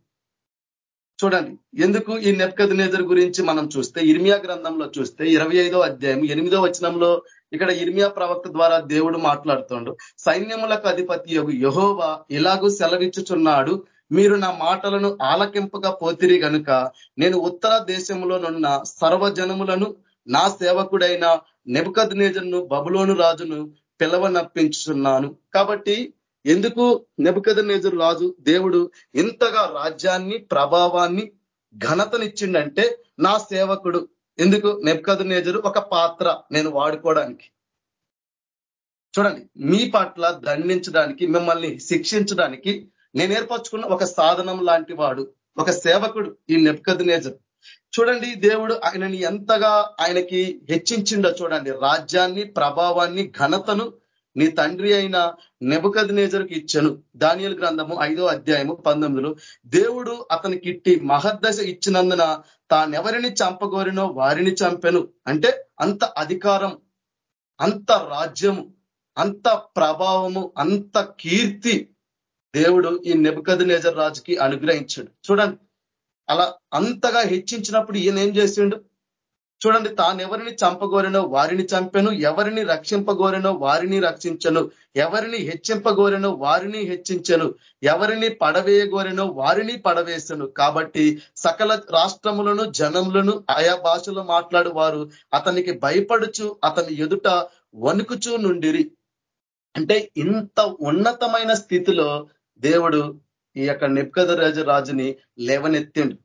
[SPEAKER 4] చూడండి ఎందుకు ఈ నెప్కద్ నేజర్ గురించి మనం చూస్తే ఇర్మియా గ్రంథంలో చూస్తే ఇరవై అధ్యాయం ఎనిమిదో వచనంలో ఇక్కడ ఇర్మియా ప్రవక్త ద్వారా దేవుడు మాట్లాడుతుండు. సైన్యములకు అధిపతి యగు యహోవా ఇలాగూ సెలవిచ్చుచున్నాడు. మీరు నా మాటలను ఆలకింపగా పోతిరి గనుక నేను ఉత్తర దేశంలోనున్న సర్వజనములను నా సేవకుడైన నెబద్ నేజర్ను బబులోను రాజును పిలవనప్పించుతున్నాను కాబట్టి ఎందుకు నెబద్ నేజర్ రాజు? దేవుడు ఇంతగా రాజ్యాన్ని ప్రభావాన్ని ఘనతనిచ్చిండంటే నా సేవకుడు. ఎందుకు? నెబ్కద్ నేజరు ఒక పాత్ర నేను వాడుకోవడానికి. చూడండి మీ పట్ల దండించడానికి మిమ్మల్ని శిక్షించడానికి నేను ఏర్పరచుకున్న ఒక సాధనం లాంటి వాడు ఒక సేవకుడు ఈ నెబ్కద్ నేజర్ చూడండి దేవుడు ఆయనని ఎంతగా ఆయనకి హెచ్చించిండో చూడండి. రాజ్యాన్ని ప్రభావాన్ని ఘనతను నీ తండ్రి అయిన నెబద్ నేజర్కి ఇచ్చను. దానియల్ గ్రంథము ఐదో అధ్యాయము పంతొమ్మిదిలో దేవుడు అతనికి ఇట్టి మహద్దశ ఇచ్చినందున తానెవరిని చంపగోరినో వారిని చంపెను. అంటే అంత అధికారం అంత రాజ్యము అంత ప్రభావము అంత కీర్తి దేవుడు ఈ నెబద్ నేజర్ రాజుకి అనుగ్రహించాడు. చూడండి అలా అంతగా హెచ్చించినప్పుడు ఈయన ఏం చేసిండు? చూడండి తాను ఎవరిని చంపగోరెనో వారిని చంపెను ఎవరిని రక్షింపగోరినో వారిని రక్షించను ఎవరిని హెచ్చింపగోరినో వారిని హెచ్చించను ఎవరిని పడవేయగోరినో వారిని పడవేసను. కాబట్టి సకల రాష్ట్రములను జనములను ఆయా భాషలో మాట్లాడు వారు అతనికి భయపడుచు అతని ఎదుట వణుకుచూ నుండిరి. అంటే ఇంత ఉన్నతమైన స్థితిలో దేవుడు ఈ యొక్క నిప్కద రాజుని లేవనెత్తిండు.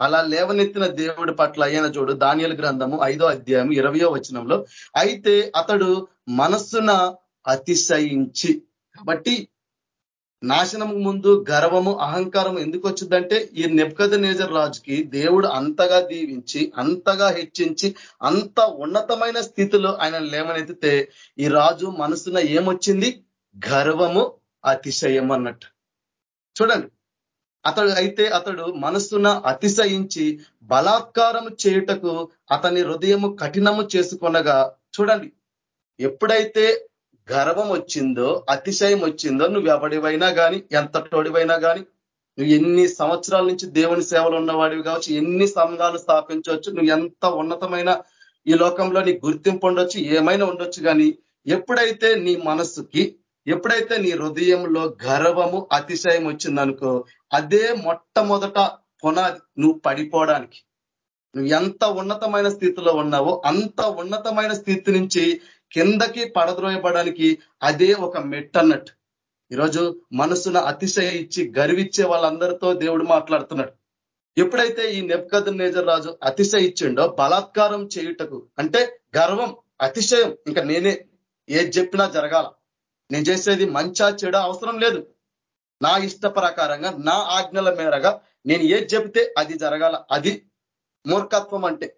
[SPEAKER 4] అలా లేవనెత్తిన దేవుడి పట్ల అయిన చూడు దానియల గ్రంథము ఐదో అధ్యాయం ఇరవయో వచనంలో అయితే అతడు మనస్సున అతిశయించి కాబట్టి నాశనము ముందు గర్వము అహంకారం ఎందుకు వచ్చిందంటే ఈ నెప్కద నేజర్ రాజుకి దేవుడు అంతగా దీవించి అంతగా హెచ్చించి అంత ఉన్నతమైన స్థితిలో ఆయన లేవనెత్తితే ఈ రాజు మనసున ఏమొచ్చింది? గర్వము అతిశయం అన్నట్టు చూడండి. అతడు అయితే అతడు మనస్సున అతిశయించి బలాత్కారం చేయుటకు అతని హృదయము కఠినము చేసుకొనగా చూడండి. ఎప్పుడైతే గర్వం వచ్చిందో అతిశయం వచ్చిందో నువ్వు ఎవడివైనా కానీ ఎంత తోడివైనా కానీ నువ్వు ఎన్ని సంవత్సరాల నుంచి దేవుని సేవలు ఉన్నవాడివి కావచ్చు ఎన్ని సంఘాలు స్థాపించవచ్చు నువ్వు ఎంత ఉన్నతమైన ఈ లోకంలో నీ గుర్తింపు ఉండొచ్చు ఏమైనా ఉండొచ్చు కానీ ఎప్పుడైతే నీ మనస్సుకి ఎప్పుడైతే నీ హృదయంలో గర్వము అతిశయం వచ్చిందనుకో అదే మొట్టమొదట పునాది నువ్వు పడిపోవడానికి. నువ్వు ఎంత ఉన్నతమైన స్థితిలో ఉన్నావో అంత ఉన్నతమైన స్థితి నుంచి కిందకి పడద్రోయబడానికి అదే ఒక మెట్ అన్నట్టు. ఈరోజు మనసున అతిశయ ఇచ్చి గర్విచ్చే వాళ్ళందరితో దేవుడు మాట్లాడుతున్నాడు. ఎప్పుడైతే ఈ నెప్కద్ నేజర్ రాజు అతిశయ ఇచ్చిండో బలాత్కారం చేయుటకు అంటే గర్వం అతిశయం ఇంకా నేనే ఏది చెప్పినా జరగాల. నేను చేసేది మంచా చెడ అవసరం లేదు. నా ఇష్ట ప్రకారంగా నా ఆజ్ఞల మేరగా నేను ఏది చెబితే అది జరగాల. అది మూర్ఖత్వం అంటే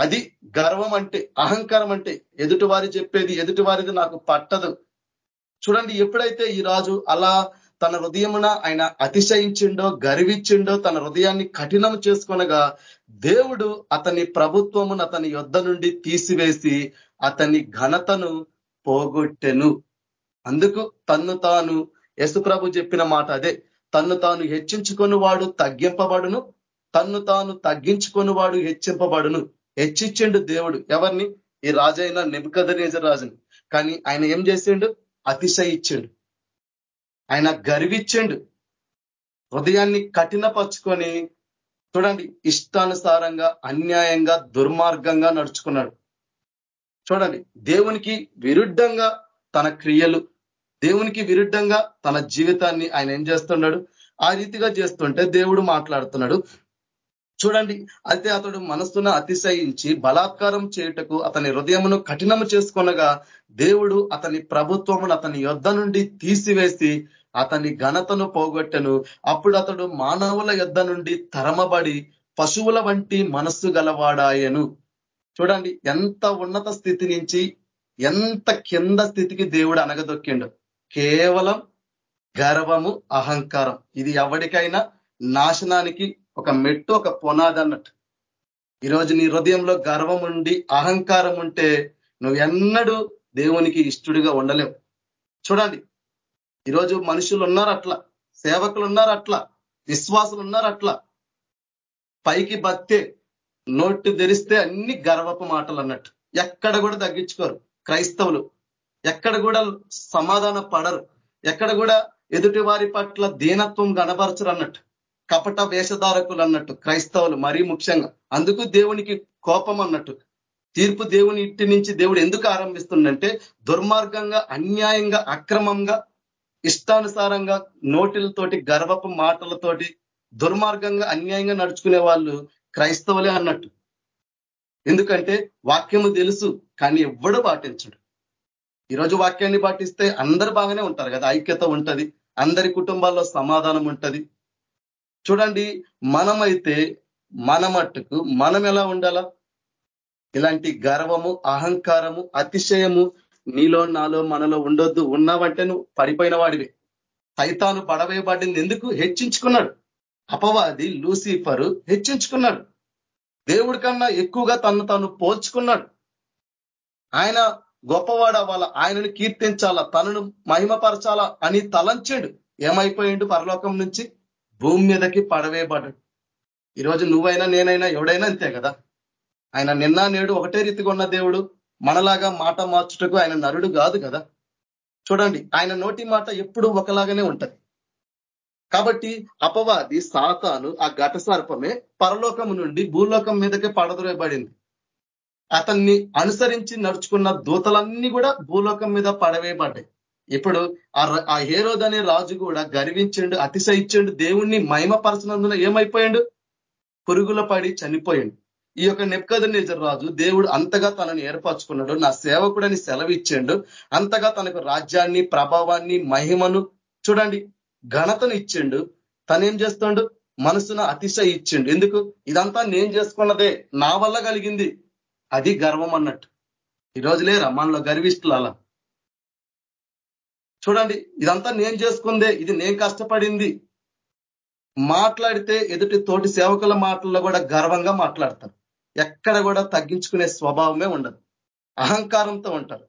[SPEAKER 4] అది గర్వం అంటే అహంకారం అంటే ఎదుటివారి చెప్పేది ఎదుటివారిది నాకు పట్టదు. చూడండి ఎప్పుడైతే ఈ రాజు అలా తన హృదయమున ఆయన అతిశయించిండో గర్వించిండో తన హృదయాన్ని కఠినం చేసుకొనగా దేవుడు అతని ప్రభుత్వమును అతని యొద్ధ నుండి తీసివేసి అతని ఘనతను పోగొట్టెను. అందుకు తన్ను తాను యశుప్రభు చెప్పిన మాట అదే. తన్ను తాను హెచ్చించుకొని వాడు తగ్గింపబడును. తన్ను తాను తగ్గించుకొని వాడు హెచ్చింపబడును. హెచ్చించిండు దేవుడు. ఎవరిని? ఈ రాజైన నెబుకదనేజ రాజుని. కానీ ఆయన ఏం చేసిండు? అతిశయించిండు. ఆయన గర్వించిండు హృదయాన్ని కఠినపరుచుకొని చూడండి ఇష్టానుసారంగా అన్యాయంగా దుర్మార్గంగా నడుచుకున్నాడు. చూడండి దేవునికి విరుద్ధంగా తన క్రియలు దేవునికి విరుద్ధంగా తన జీవితాన్ని ఆయన ఏం చేస్తున్నాడు? ఆ రీతిగా చేస్తుంటే దేవుడు మాట్లాడుతున్నాడు. చూడండి అయితే అతడు మనస్సును అతిశయించి బలాత్కారం చేయుటకు అతని హృదయమును కఠినము చేసుకొనగా దేవుడు అతని ప్రభుత్వమును అతని యొద్ధ నుండి తీసివేసి అతని ఘనతను పోగొట్టెను. అప్పుడు అతడు మానవుల యొద్ధ నుండి తరమబడి పశువుల వంటి మనస్సు గలవాడాయను. చూడండి ఎంత ఉన్నత స్థితి నుంచి ఎంత కింద స్థితికి దేవుడు అనగదొక్కిండు కేవలం గర్వము అహంకారం. ఇది ఎవరికైనా నాశనానికి ఒక మెట్టు ఒక పునాది అన్నట్టు. ఈరోజు నీ హృదయంలో గర్వం ఉండి అహంకారం ఉంటే నువ్వు ఎన్నడూ దేవునికి ఇష్టడిగా ఉండలేవు. చూడండి ఈరోజు మనుషులు ఉన్నారు అట్లా సేవకులు ఉన్నారు అట్లా విశ్వాసులు ఉన్నారు అట్లా పైకి బత్తే నోట్టు తెరిస్తే అన్ని గర్వపు మాటలు అన్నట్టు. ఎక్కడ కూడా తగ్గించుకోరు. క్రైస్తవులు ఎక్కడ కూడా సమాధాన పడరు. ఎక్కడ కూడా ఎదుటి వారి పట్ల దీనత్వం గణపరచరు అన్నట్టు. కపట వేషధారకులు అన్నట్టు. క్రైస్తవులు మరీ ముఖ్యంగా. అందుకు దేవునికి కోపం అన్నట్టు. తీర్పు దేవుని ఇంటి నుంచి దేవుడు ఎందుకు ఆరంభిస్తుండంటే దుర్మార్గంగా అన్యాయంగా అక్రమంగా ఇష్టానుసారంగా నోటిలతోటి గర్వపు మాటలతోటి దుర్మార్గంగా అన్యాయంగా నడుచుకునే వాళ్ళు క్రైస్తవులే అన్నట్టు. ఎందుకంటే వాక్యము తెలుసు కానీ ఎవ్వడు పాటించడు. ఈరోజు వాక్యాన్ని పాటిస్తే అందరు బాగానే ఉంటారు కదా ఐక్యత ఉంటది అందరి కుటుంబాల్లో సమాధానం ఉంటది. చూడండి మనమైతే మన మట్టుకు మనం ఎలా ఉండాలా? ఇలాంటి గర్వము అహంకారము అతిశయము నీలో నాలో మనలో ఉండొద్దు. ఉన్నావంటే నువ్వు పడిపోయిన వాడివి. సైతాను పడవేయబడింది ఎందుకు? హెచ్చించుకున్నాడు. అపవాది లూసిఫరు హెచ్చించుకున్నాడు. దేవుడి కన్నా ఎక్కువగా తను తాను పోల్చుకున్నాడు. ఆయన గొప్పవాడ వాళ్ళ ఆయనను కీర్తించాలా? తనను మహిమపరచాలా? అని తలంచాడు. ఏమైపోయిండు? పరలోకం నుంచి భూమి మీదకి పడవేయబడ్డాడు. ఈరోజు నువ్వైనా నేనైనా ఎవడైనా అంతే కదా? ఆయన నిన్న నేడు ఒకటే రీతిగా ఉన్న దేవుడు. మనలాగా మాట మార్చుటకు ఆయన నరుడు కాదు కదా? చూడండి ఆయన నోటి మాట ఎప్పుడు ఒకలాగానే ఉంటది. కాబట్టి అపవాది సాతాను ఆ ఘట సర్పమే పరలోకము నుండి భూలోకం మీదకే పడదొరబడింది అతన్ని అనుసరించి నడుచుకున్న దూతలన్నీ కూడా భూలోకం మీద పడవేయబడ్డాయి. ఇప్పుడు ఆ హేరోద్ అనే రాజు కూడా గర్వించండు అతిశయించండు దేవుణ్ణి మహిమపరచినందున ఏమైపోయాడు? పురుగుల పడి చనిపోయాడు. ఈ యొక్క నెప్కద రాజు దేవుడు అంతగా తనని ఏర్పరచుకున్నాడు నా సేవకుడని సెలవిచ్చాడు అంతగా తనకు రాజ్యాన్ని ప్రభావాన్ని మహిమను చూడండి ఘనతను ఇచ్చిండు. తనేం చేస్తుండు? మనసున అతిశయ ఇచ్చిండు ఎందుకు? ఇదంతా నేను చేసుకున్నదే నా వల్ల కలిగింది. అది గర్వం అన్నట్టు. ఈరోజు లేరా? మనలో గర్విస్తులు అలా చూడండి ఇదంతా నేను చేసుకుందే ఇది నేను కష్టపడింది. మాట్లాడితే ఎదుటి తోటి సేవకుల మాటల్లో కూడా గర్వంగా మాట్లాడతారు. ఎక్కడ కూడా తగ్గించుకునే స్వభావమే ఉండదు. అహంకారంతో ఉంటారు.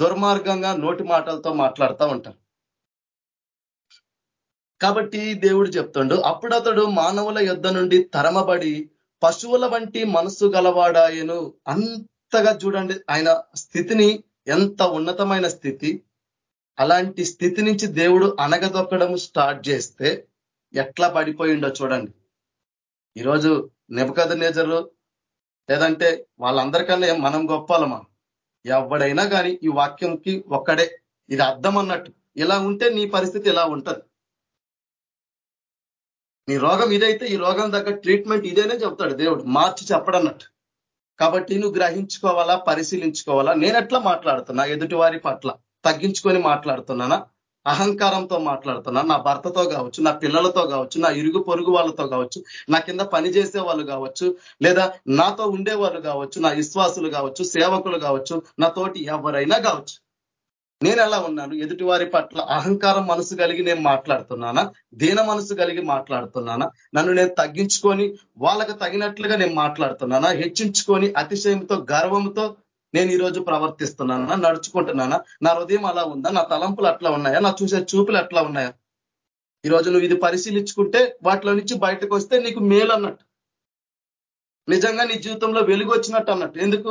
[SPEAKER 4] దుర్మార్గంగా నోటి మాటలతో మాట్లాడుతూ ఉంటారు. కాబట్టి దేవుడు చెప్తుండు అప్పుడు అతడు మానవుల యుద్ధ నుండి తరమబడి పశువుల వంటి మనస్సు గలవాడాయను. అంతగా చూడండి ఆయన స్థితిని ఎంత ఉన్నతమైన స్థితి. అలాంటి స్థితి నుంచి దేవుడు అనగదొక్కడం స్టార్ట్ చేస్తే ఎట్లా పడిపోయిండో చూడండి. ఈరోజు నెపకథ నేజరు లేదంటే వాళ్ళందరికన్నా మనం గొప్పాలమా? ఎవడైనా కానీ ఈ వాక్యంకి ఒక్కడే. ఇది అర్థం అన్నట్టు ఇలా ఉంటే నీ పరిస్థితి ఇలా ఉంటది. నీ రోగం ఇదైతే ఈ రోగం దగ్గర ట్రీట్మెంట్ ఇదేనే చెప్తాడు దేవుడు. మార్చి చెప్పడన్నట్టు. కాబట్టి నువ్వు గ్రహించుకోవాలా పరిశీలించుకోవాలా? నేను ఎట్లా మాట్లాడుతున్నా? ఎదుటి వారి పట్ల తగ్గించుకొని మాట్లాడుతున్నానా? అహంకారంతో మాట్లాడుతున్నా నా భర్తతో కావచ్చు నా పిల్లలతో కావచ్చు నా ఇరుగు పొరుగు వాళ్ళతో కావచ్చు నా కింద పని చేసే వాళ్ళు కావచ్చు లేదా నాతో ఉండే వాళ్ళు కావచ్చు నా విశ్వాసులు కావచ్చు సేవకులు కావచ్చు నా తోటి ఎవరైనా కావచ్చు. నేను ఎలా ఉన్నాను? ఎదుటి వారి పట్ల అహంకారం మనసు కలిగి నేను మాట్లాడుతున్నానా? దీన మనసు కలిగి మాట్లాడుతున్నానా? నన్ను నేను తగ్గించుకొని వాళ్ళకు తగినట్లుగా నేను మాట్లాడుతున్నానా? హెచ్చించుకొని అతిశయంతో గర్వంతో నేను ఈరోజు ప్రవర్తిస్తున్నానా? నడుచుకుంటున్నానా? నా హృదయం అలా ఉందా? నా తలంపులు అట్లా ఉన్నాయా? నా చూసే చూపులు అట్లా ఉన్నాయా? ఈరోజు నువ్వు ఇది పరిశీలించుకుంటే వాటిలో నుంచి బయటకు వస్తే నీకు మేలు అన్నట్టు నిజంగా నీ జీవితంలో వెలుగు వచ్చినట్టు అన్నట్టు. ఎందుకు?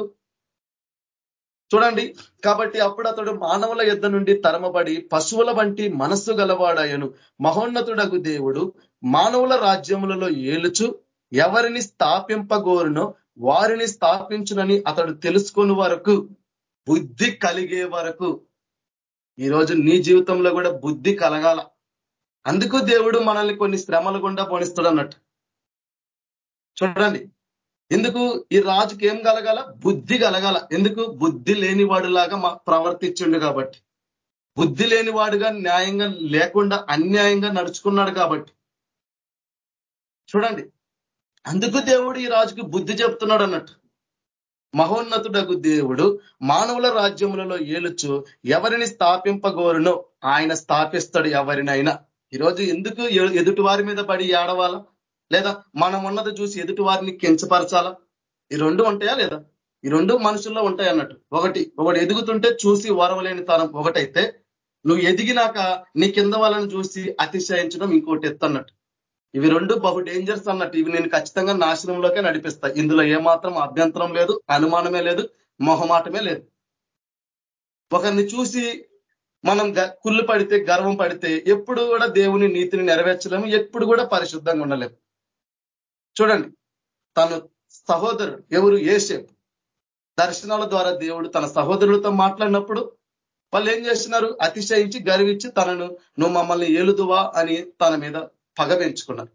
[SPEAKER 4] చూడండి కాబట్టి అప్పుడు అతడు మానవుల యుద్ధ నుండి తరమబడి పశువుల వంటి మనస్సు గలవాడాయను. మహోన్నతుడగు దేవుడు మానవుల రాజ్యములలో ఏలుచు ఎవరిని స్థాపింపగోరునో వారిని స్థాపించునని అతడు తెలుసుకుని వరకు బుద్ధి కలిగే వరకు. ఈరోజు నీ జీవితంలో కూడా బుద్ధి కలగాల. అందుకు దేవుడు మనల్ని కొన్ని శ్రమల గుండా పోనిస్తాడు అన్నట్టు చూడండి ఎందుకు ఈ రాజుకి ఏం కలగాల? బుద్ధి కలగాల. ఎందుకు? బుద్ధి లేనివాడులాగా ప్రవర్తించిండు కాబట్టి. బుద్ధి లేనివాడుగా న్యాయంగా లేకుండా అన్యాయంగా నడుచుకున్నాడు కాబట్టి. చూడండి. అందుకు దేవుడు ఈ రాజుకి బుద్ధి చెప్తున్నాడు అన్నట్టు. మహోన్నతుడకు దేవుడు మానవుల రాజ్యములలో ఏలుచు ఎవరిని స్థాపింపగోరునో ఆయన స్థాపిస్తాడు ఎవరినైనా. ఈరోజు ఎందుకు ఎదుటి వారి మీద పడి ఏడవాలా? లేదా మనం ఉన్నది చూసి ఎదుటి వారిని కించపరచాలా? ఈ రెండు ఉంటాయా లేదా? ఈ రెండు మనుషుల్లో ఉంటాయి అన్నట్టు. ఒకటి ఒకటి ఎదుగుతుంటే చూసి ఓరవలేని తరం ఒకటైతే నువ్వు ఎదిగినాక నీ కింద వాళ్ళని చూసి అతిశయించడం ఇంకోటి ఎత్తన్నట్టు ఇవి రెండు బహు డేంజర్స్ అన్నట్టు. ఇవి నేను ఖచ్చితంగా నాశనంలోకే నడిపిస్తా. ఇందులో ఏమాత్రం అభ్యంతరం లేదు అనుమానమే లేదు మొహమాటమే లేదు. ఒకరిని చూసి మనం కుళ్ళు పడితే గర్వం పడితే ఎప్పుడు కూడా దేవుని నీతిని నెరవేర్చలేము ఎప్పుడు కూడా పరిశుద్ధంగా ఉండలేము. చూడండి. తను సహోదరుడు. ఎవరు? ఏసేపు దర్శనాల ద్వారా దేవుడు తన సహోదరులతో మాట్లాడినప్పుడు వాళ్ళు ఏం చేస్తున్నారు? అతిశయించి గర్వించి తనను నువ్వు మమ్మల్ని ఏలుదువా? అని తన మీద పగ పెంచుకున్నారు.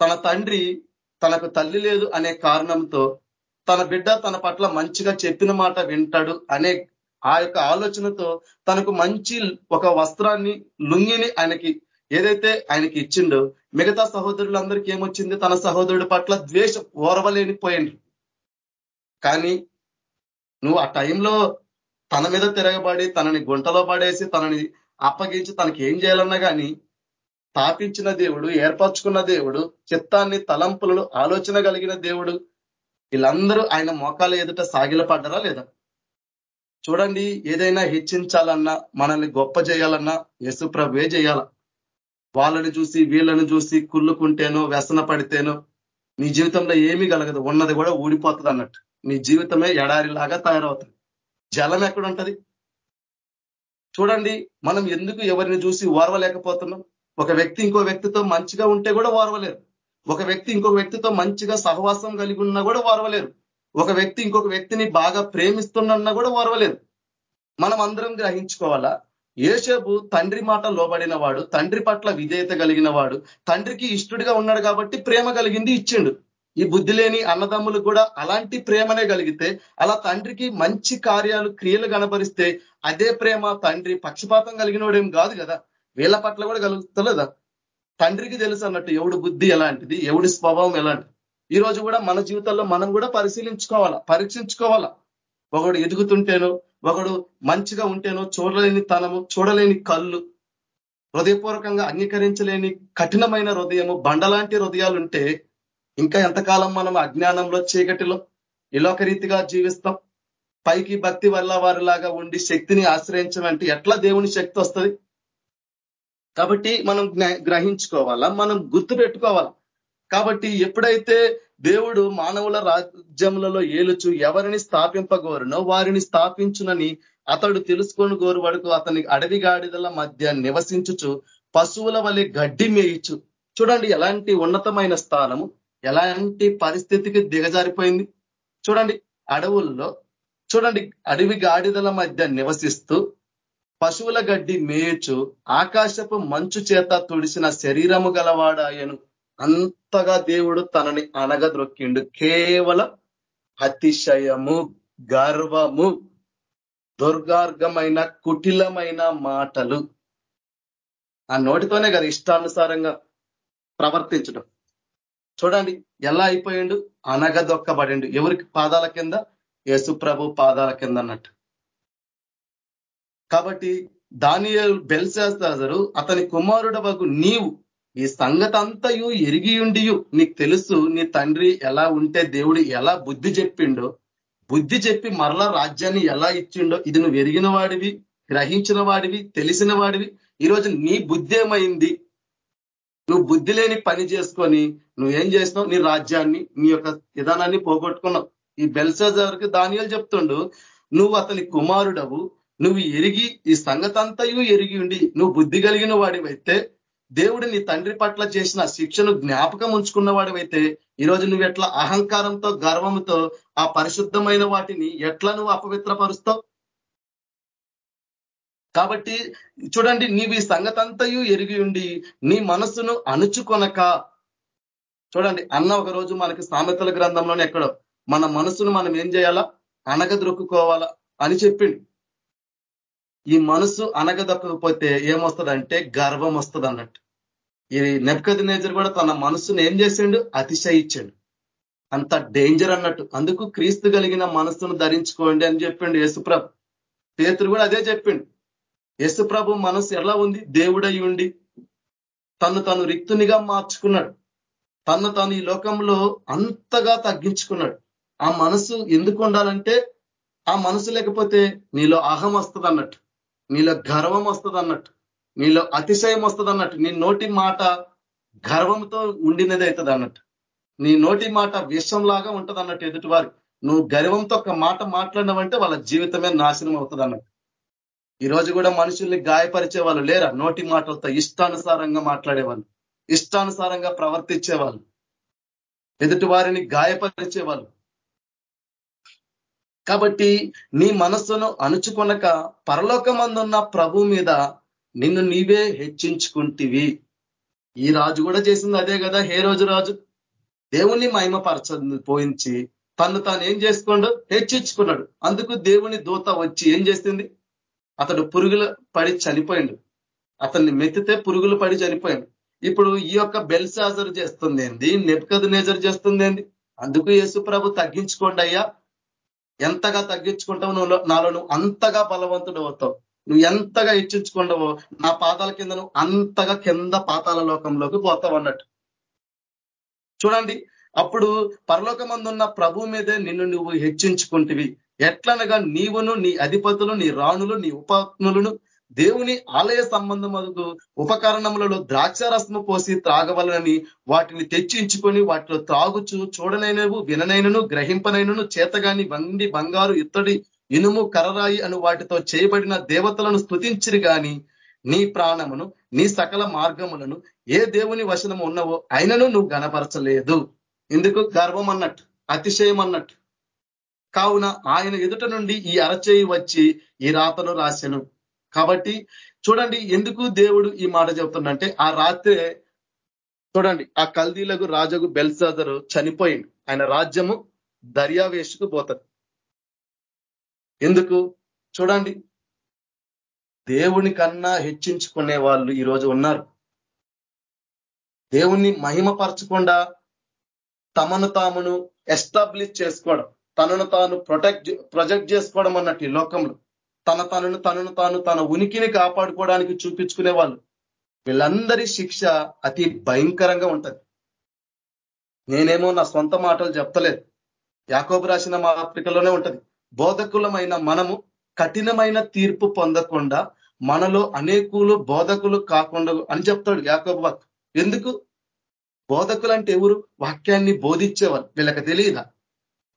[SPEAKER 4] తన తండ్రి తనకు తల్లి లేదు అనే కారణంతో తన బిడ్డ తన పట్ల మంచిగా చెప్పిన మాట వింటాడు అనే ఆ యొక్క ఆలోచనతో తనకు మంచి ఒక వస్త్రాన్ని లుంగిని ఆయనకి ఏదైతే ఆయనకి ఇచ్చిండో మిగతా సహోదరులందరికీ ఏమొచ్చింది? తన సహోదరుడి పట్ల ద్వేషం ఓరవలేని పోయింది కానీ నువ్వు ఆ టైంలో తన మీద తిరగబడి తనని గుంటలో పడేసి తనని అప్పగించి తనకి ఏం చేయాలన్నా కానీ స్థాపించిన దేవుడు ఏర్పరచుకున్న దేవుడు చిత్తాన్ని తలంపులను ఆలోచన కలిగిన దేవుడు వీళ్ళందరూ ఆయన మోకాల ఎదుట సాగిలపడ్డరా లేదా? చూడండి ఏదైనా హెచ్చించాలన్నా మనల్ని గొప్ప చేయాలన్నా యశుప్రభే చేయాల? వాళ్ళని చూసి వీళ్ళని చూసి కుళ్ళుకుంటేనో వ్యసన పడితేనో నీ జీవితంలో ఏమీ కలగదు. ఉన్నది కూడా ఊడిపోతుంది అన్నట్టు. నీ జీవితమే ఎడారిలాగా తయారవుతుంది. జలం ఎక్కడుంటది? చూడండి మనం ఎందుకు ఎవరిని చూసి ఓర్వలేకపోతున్నాం? ఒక వ్యక్తి ఇంకో వ్యక్తితో మంచిగా ఉంటే కూడా ఓర్వలేరు. ఒక వ్యక్తి ఇంకొక వ్యక్తితో మంచిగా సహవాసం కలిగి ఉన్నా కూడా ఓర్వలేరు. ఒక వ్యక్తి ఇంకొక వ్యక్తిని బాగా ప్రేమిస్తున్నా కూడా ఓర్వలేరు. మనం అందరం గ్రహించుకోవాలా? ఏషబు తండ్రి మాట లోబడిన వాడు తండ్రి పట్ల విధేయత కలిగిన వాడు తండ్రికి ఇష్టడిగా ఉన్నాడు కాబట్టి ప్రేమ కలిగింది ఇచ్చిండు. ఈ బుద్ధి లేని అన్నదమ్ములు కూడా అలాంటి ప్రేమనే కలిగితే అలా తండ్రికి మంచి కార్యాలు క్రియలు కనబరిస్తే అదే ప్రేమ తండ్రి పక్షపాతం కలిగినోడేం కాదు కదా. వీళ్ళ పట్ల కూడా కలుగుతలేదా తండ్రికి తెలుసు అన్నట్టు ఎవడు బుద్ధి ఎలాంటిది ఎవడి స్వభావం ఎలాంటిది ఈ రోజు కూడా మన జీవితంలో మనం కూడా పరిశీలించుకోవాలా పరీక్షించుకోవాలా? ఒకడు ఎదుగుతుంటేనో ఒకడు మంచిగా ఉంటేనో చూడలేని తనము చూడలేని కళ్ళు హృదయపూర్వకంగా అంగీకరించలేని కఠినమైన హృదయము బండలాంటి హృదయాలుంటే ఇంకా ఎంతకాలం మనం అజ్ఞానంలో చీకటిలో ఇలోక రీతిగా జీవిస్తాం? పైకి భక్తి వల్ల వారిలాగా ఉండి శక్తిని ఆశ్రయించమంటే ఎట్లా దేవుని శక్తి వస్తుంది? కాబట్టి మనం గ్రహించుకోవాలా? మనం గుర్తు పెట్టుకోవాలా కాబట్టి ఎప్పుడైతే దేవుడు మానవుల రాజ్యములలో ఏలుచు ఎవరిని స్థాపింపగోరునో వారిని స్థాపించునని అతడు తెలుసుకొని గోరువడుకు అతని అడవి గాడిదల మధ్య నివసించుచు పశువుల వలె గడ్డి మేయిచు. చూడండి ఎలాంటి ఉన్నతమైన స్థానము ఎలాంటి పరిస్థితికి దిగజారిపోయింది. చూడండి అడవుల్లో చూడండి అడవి గాడిదల మధ్య నివసిస్తూ పశువుల గడ్డి మేయచు ఆకాశపు మంచు చేత తుడిసిన శరీరము గలవాడాయను. అంతగా దేవుడు తనని అనగద్రొక్కిండు కేవలం అతిశయము గర్వము దుర్గార్గమైన కుటిలమైన మాటలు ఆ నోటితోనే కదా ఇష్టానుసారంగా ప్రవర్తించడం. చూడండి ఎలా అయిపోయిండు? అనగదొక్కబడిండు ఎవరికి? పాదాల కింద? యేసు పాదాల కింద అన్నట్టు. కాబట్టి దానియల్ బెల్సేస్తారు అతని కుమారుడవకు నీవు ఈ సంగతి అంతయు ఎరిగియుండియు నీకు తెలుసు నీ తండ్రి ఎలా ఉంటే దేవుడు ఎలా బుద్ధి చెప్పిండో. బుద్ధి చెప్పి మరలా రాజ్యాన్ని ఎలా ఇచ్చిండో. ఇది నువ్వు ఎరిగిన వాడివి గ్రహించిన వాడివి తెలిసిన వాడివి. ఈరోజు నీ బుద్ధి ఏమైంది? నువ్వు బుద్ధి లేని పని చేసుకొని నువ్వేం చేసినావు నీ రాజ్యాన్ని నీ యొక్క విధానాన్ని పోగొట్టుకున్నావు. ఈ బెల్సజర్కి దానియాలు చెప్తుండు నువ్వు అతని కుమారుడవు. నువ్వు ఎరిగి ఈ సంగతంతయు ఎరిగి ఉండి నువ్వు బుద్ధి కలిగిన వాడివైతే దేవుడు నీ తండ్రి పట్ల చేసిన శిక్షను జ్ఞాపకం ఉంచుకున్న వాడివైతే ఈరోజు నువ్వు ఎట్లా అహంకారంతో గర్వంతో ఆ పరిశుద్ధమైన వాటిని ఎట్లా నువ్వు అపవిత్రపరుస్తావు? కాబట్టి చూడండి నీవి సంగతంతయు ఎరిగి ఉండి నీ మనసును అణుచుకొనక చూడండి అన్న ఒక రోజు మనకి సామెతల గ్రంథంలోనే ఎక్కడో మన మనసును మనం ఏం చేయాలా? అనగదొక్కుకోవాలా అని చెప్పిండు. ఈ మనసు అనగదొక్కకపోతే ఏమొస్తుందంటే గర్వం వస్తుంది అన్నట్టు ఈ నెప్కది నేజర్ కూడా తన మనసును ఏం చేసిండు? అతిశయించాడు. అంత డేంజర్ అన్నట్టు. అందుకు క్రీస్తు కలిగిన మనస్సును ధరించుకోండి అని చెప్పిండు యేసుప్రభు. పేతురు కూడా అదే చెప్పిండు. యేసుప్రభు మనసు ఎలా ఉంది? దేవుడై ఉండి. తను తను రిక్తునిగా మార్చుకున్నాడు. తను తాను ఈ లోకంలో అంతగా తగ్గించుకున్నాడు. ఆ మనసు ఎందుకు ఉండాలంటే ఆ మనసు లేకపోతే నీలో అహం వస్తుంది అన్నట్టు నీలో గర్వం వస్తుంది అన్నట్టు నీలో అతిశయం వస్తుంది అన్నట్టు నీ నోటి మాట గర్వంతో ఉండినది అవుతుంది అన్నట్టు నీ నోటి మాట విషంలాగా ఉంటుంది అన్నట్టు ఎదుటివారి. నువ్వు గర్వంతో ఒక మాట మాట్లాడినావంటే వాళ్ళ జీవితమే నాశనం అవుతుంది అన్నట్టు ఈరోజు కూడా మనుషుల్ని గాయపరిచే వాళ్ళు లేరా? నోటి మాటలతో ఇష్టానుసారంగా మాట్లాడేవాళ్ళు ఇష్టానుసారంగా ప్రవర్తించేవాళ్ళు ఎదుటి వారిని గాయపరిచేవాళ్ళు. కాబట్టి నీ మనస్సును అణుచుకొనక పరలోకమందున్న ప్రభు మీద నిన్ను నీవే హెచ్చించుకుంటివి. ఈ రాజు కూడా చేసింది అదే కదా హే రోజు రాజు. దేవుణ్ణి మహిమపరచ పోయించి తను తాను ఏం చేసుకోండు? హెచ్చించుకున్నాడు. అందుకు దేవుని దూత వచ్చి ఏం చేసింది? అతడు పురుగులు పడి చనిపోయిండు. అతన్ని మెత్తితే పురుగులు పడి చనిపోయాడు. ఇప్పుడు ఈ యొక్క బెల్సాజర్ చేస్తుంది ఏంది? నెప్కదు నేజర్ చేస్తుంది ఏంది? అందుకు యేసు ప్రభు తగ్గించుకోండి అయ్యా. ఎంతగా తగ్గించుకుంటావు నువ్వు నాలో? నువ్వు అంతగా బలవంతుడు అవుతావు నువ్వు ఎంతగా ఇచ్చించుకుంటావో నా పాతాల కింద నువ్వు అంతగా కింద పాతాల లోకంలోకి పోతావు అన్నట్టు. చూడండి అప్పుడు పరలోకమందున్న ప్రభు మీదే నిన్ను నువ్వు హెచ్చించుకుంటవి. ఎట్లనగా నీవును నీ అధిపతులు నీ రాణులు నీ ఉపాత్ములను దేవుని ఆలయ సంబంధములకు ఉపకరణములలో ద్రాక్షరసము పోసి త్రాగవలనని వాటిని తెచ్చించుకొని వాటిలో త్రాగుచు చూడనైనవు విననైనను గ్రహింపనైనను చేతగాని వండి బంగారు ఇత్తడి ఇనుము కరరాయి అను వాటితో చేయబడిన దేవతలను స్థుతించిరు గాని నీ ప్రాణమును నీ సకల మార్గములను ఏ దేవుని వశనము ఉన్నవో అయినను నువ్వు గనపరచలేదు ఎందుకు గర్వం అన్నట్టు అతిశయం అన్నట్టు కావున ఆయన ఎదుట నుండి ఈ అరచేయి వచ్చి ఈ రాతను రాశాను కాబట్టి చూడండి ఎందుకు దేవుడు ఈ మాట చెప్తుండంటే ఆ రాత్రే చూడండి ఆ కల్దీలకు రాజుకు బెల్సాదరు చనిపోయింది ఆయన రాజ్యము దర్యావేషుకు పోతుంది. ఎందుకు? చూడండి. దేవుని కన్నా హెచ్చించుకునే వాళ్ళు ఈరోజు ఉన్నారు. దేవుణ్ణి మహిమపరచకుండా తమను తామును ఎస్టాబ్లిష్ చేసుకోవడం తనను తాను ప్రొటెక్ట్ ప్రొజెక్ట్ చేసుకోవడం అన్నట్టు ఈ లోకంలో. తన తనను తనను తాను తన ఉనికిని కాపాడుకోవడానికి చూపించుకునే వాళ్ళు. వీళ్ళందరి శిక్ష అతి భయంకరంగా ఉంటది. నేనేమో నా సొంత మాటలు చెప్తలేదు. యాకోబు రాసిన మా ఆఫ్రికలోనే ఉంటది. బోధకులమైన మనము కఠినమైన తీర్పు పొందకుండా మనలో అనేకులు బోధకులు కాకుండా అని చెప్తాడు యాకోబు ఎందుకు? బోధకులు అంటే ఎవరు? వాక్యాన్ని బోధించేవారు. వీళ్ళకి తెలియదా?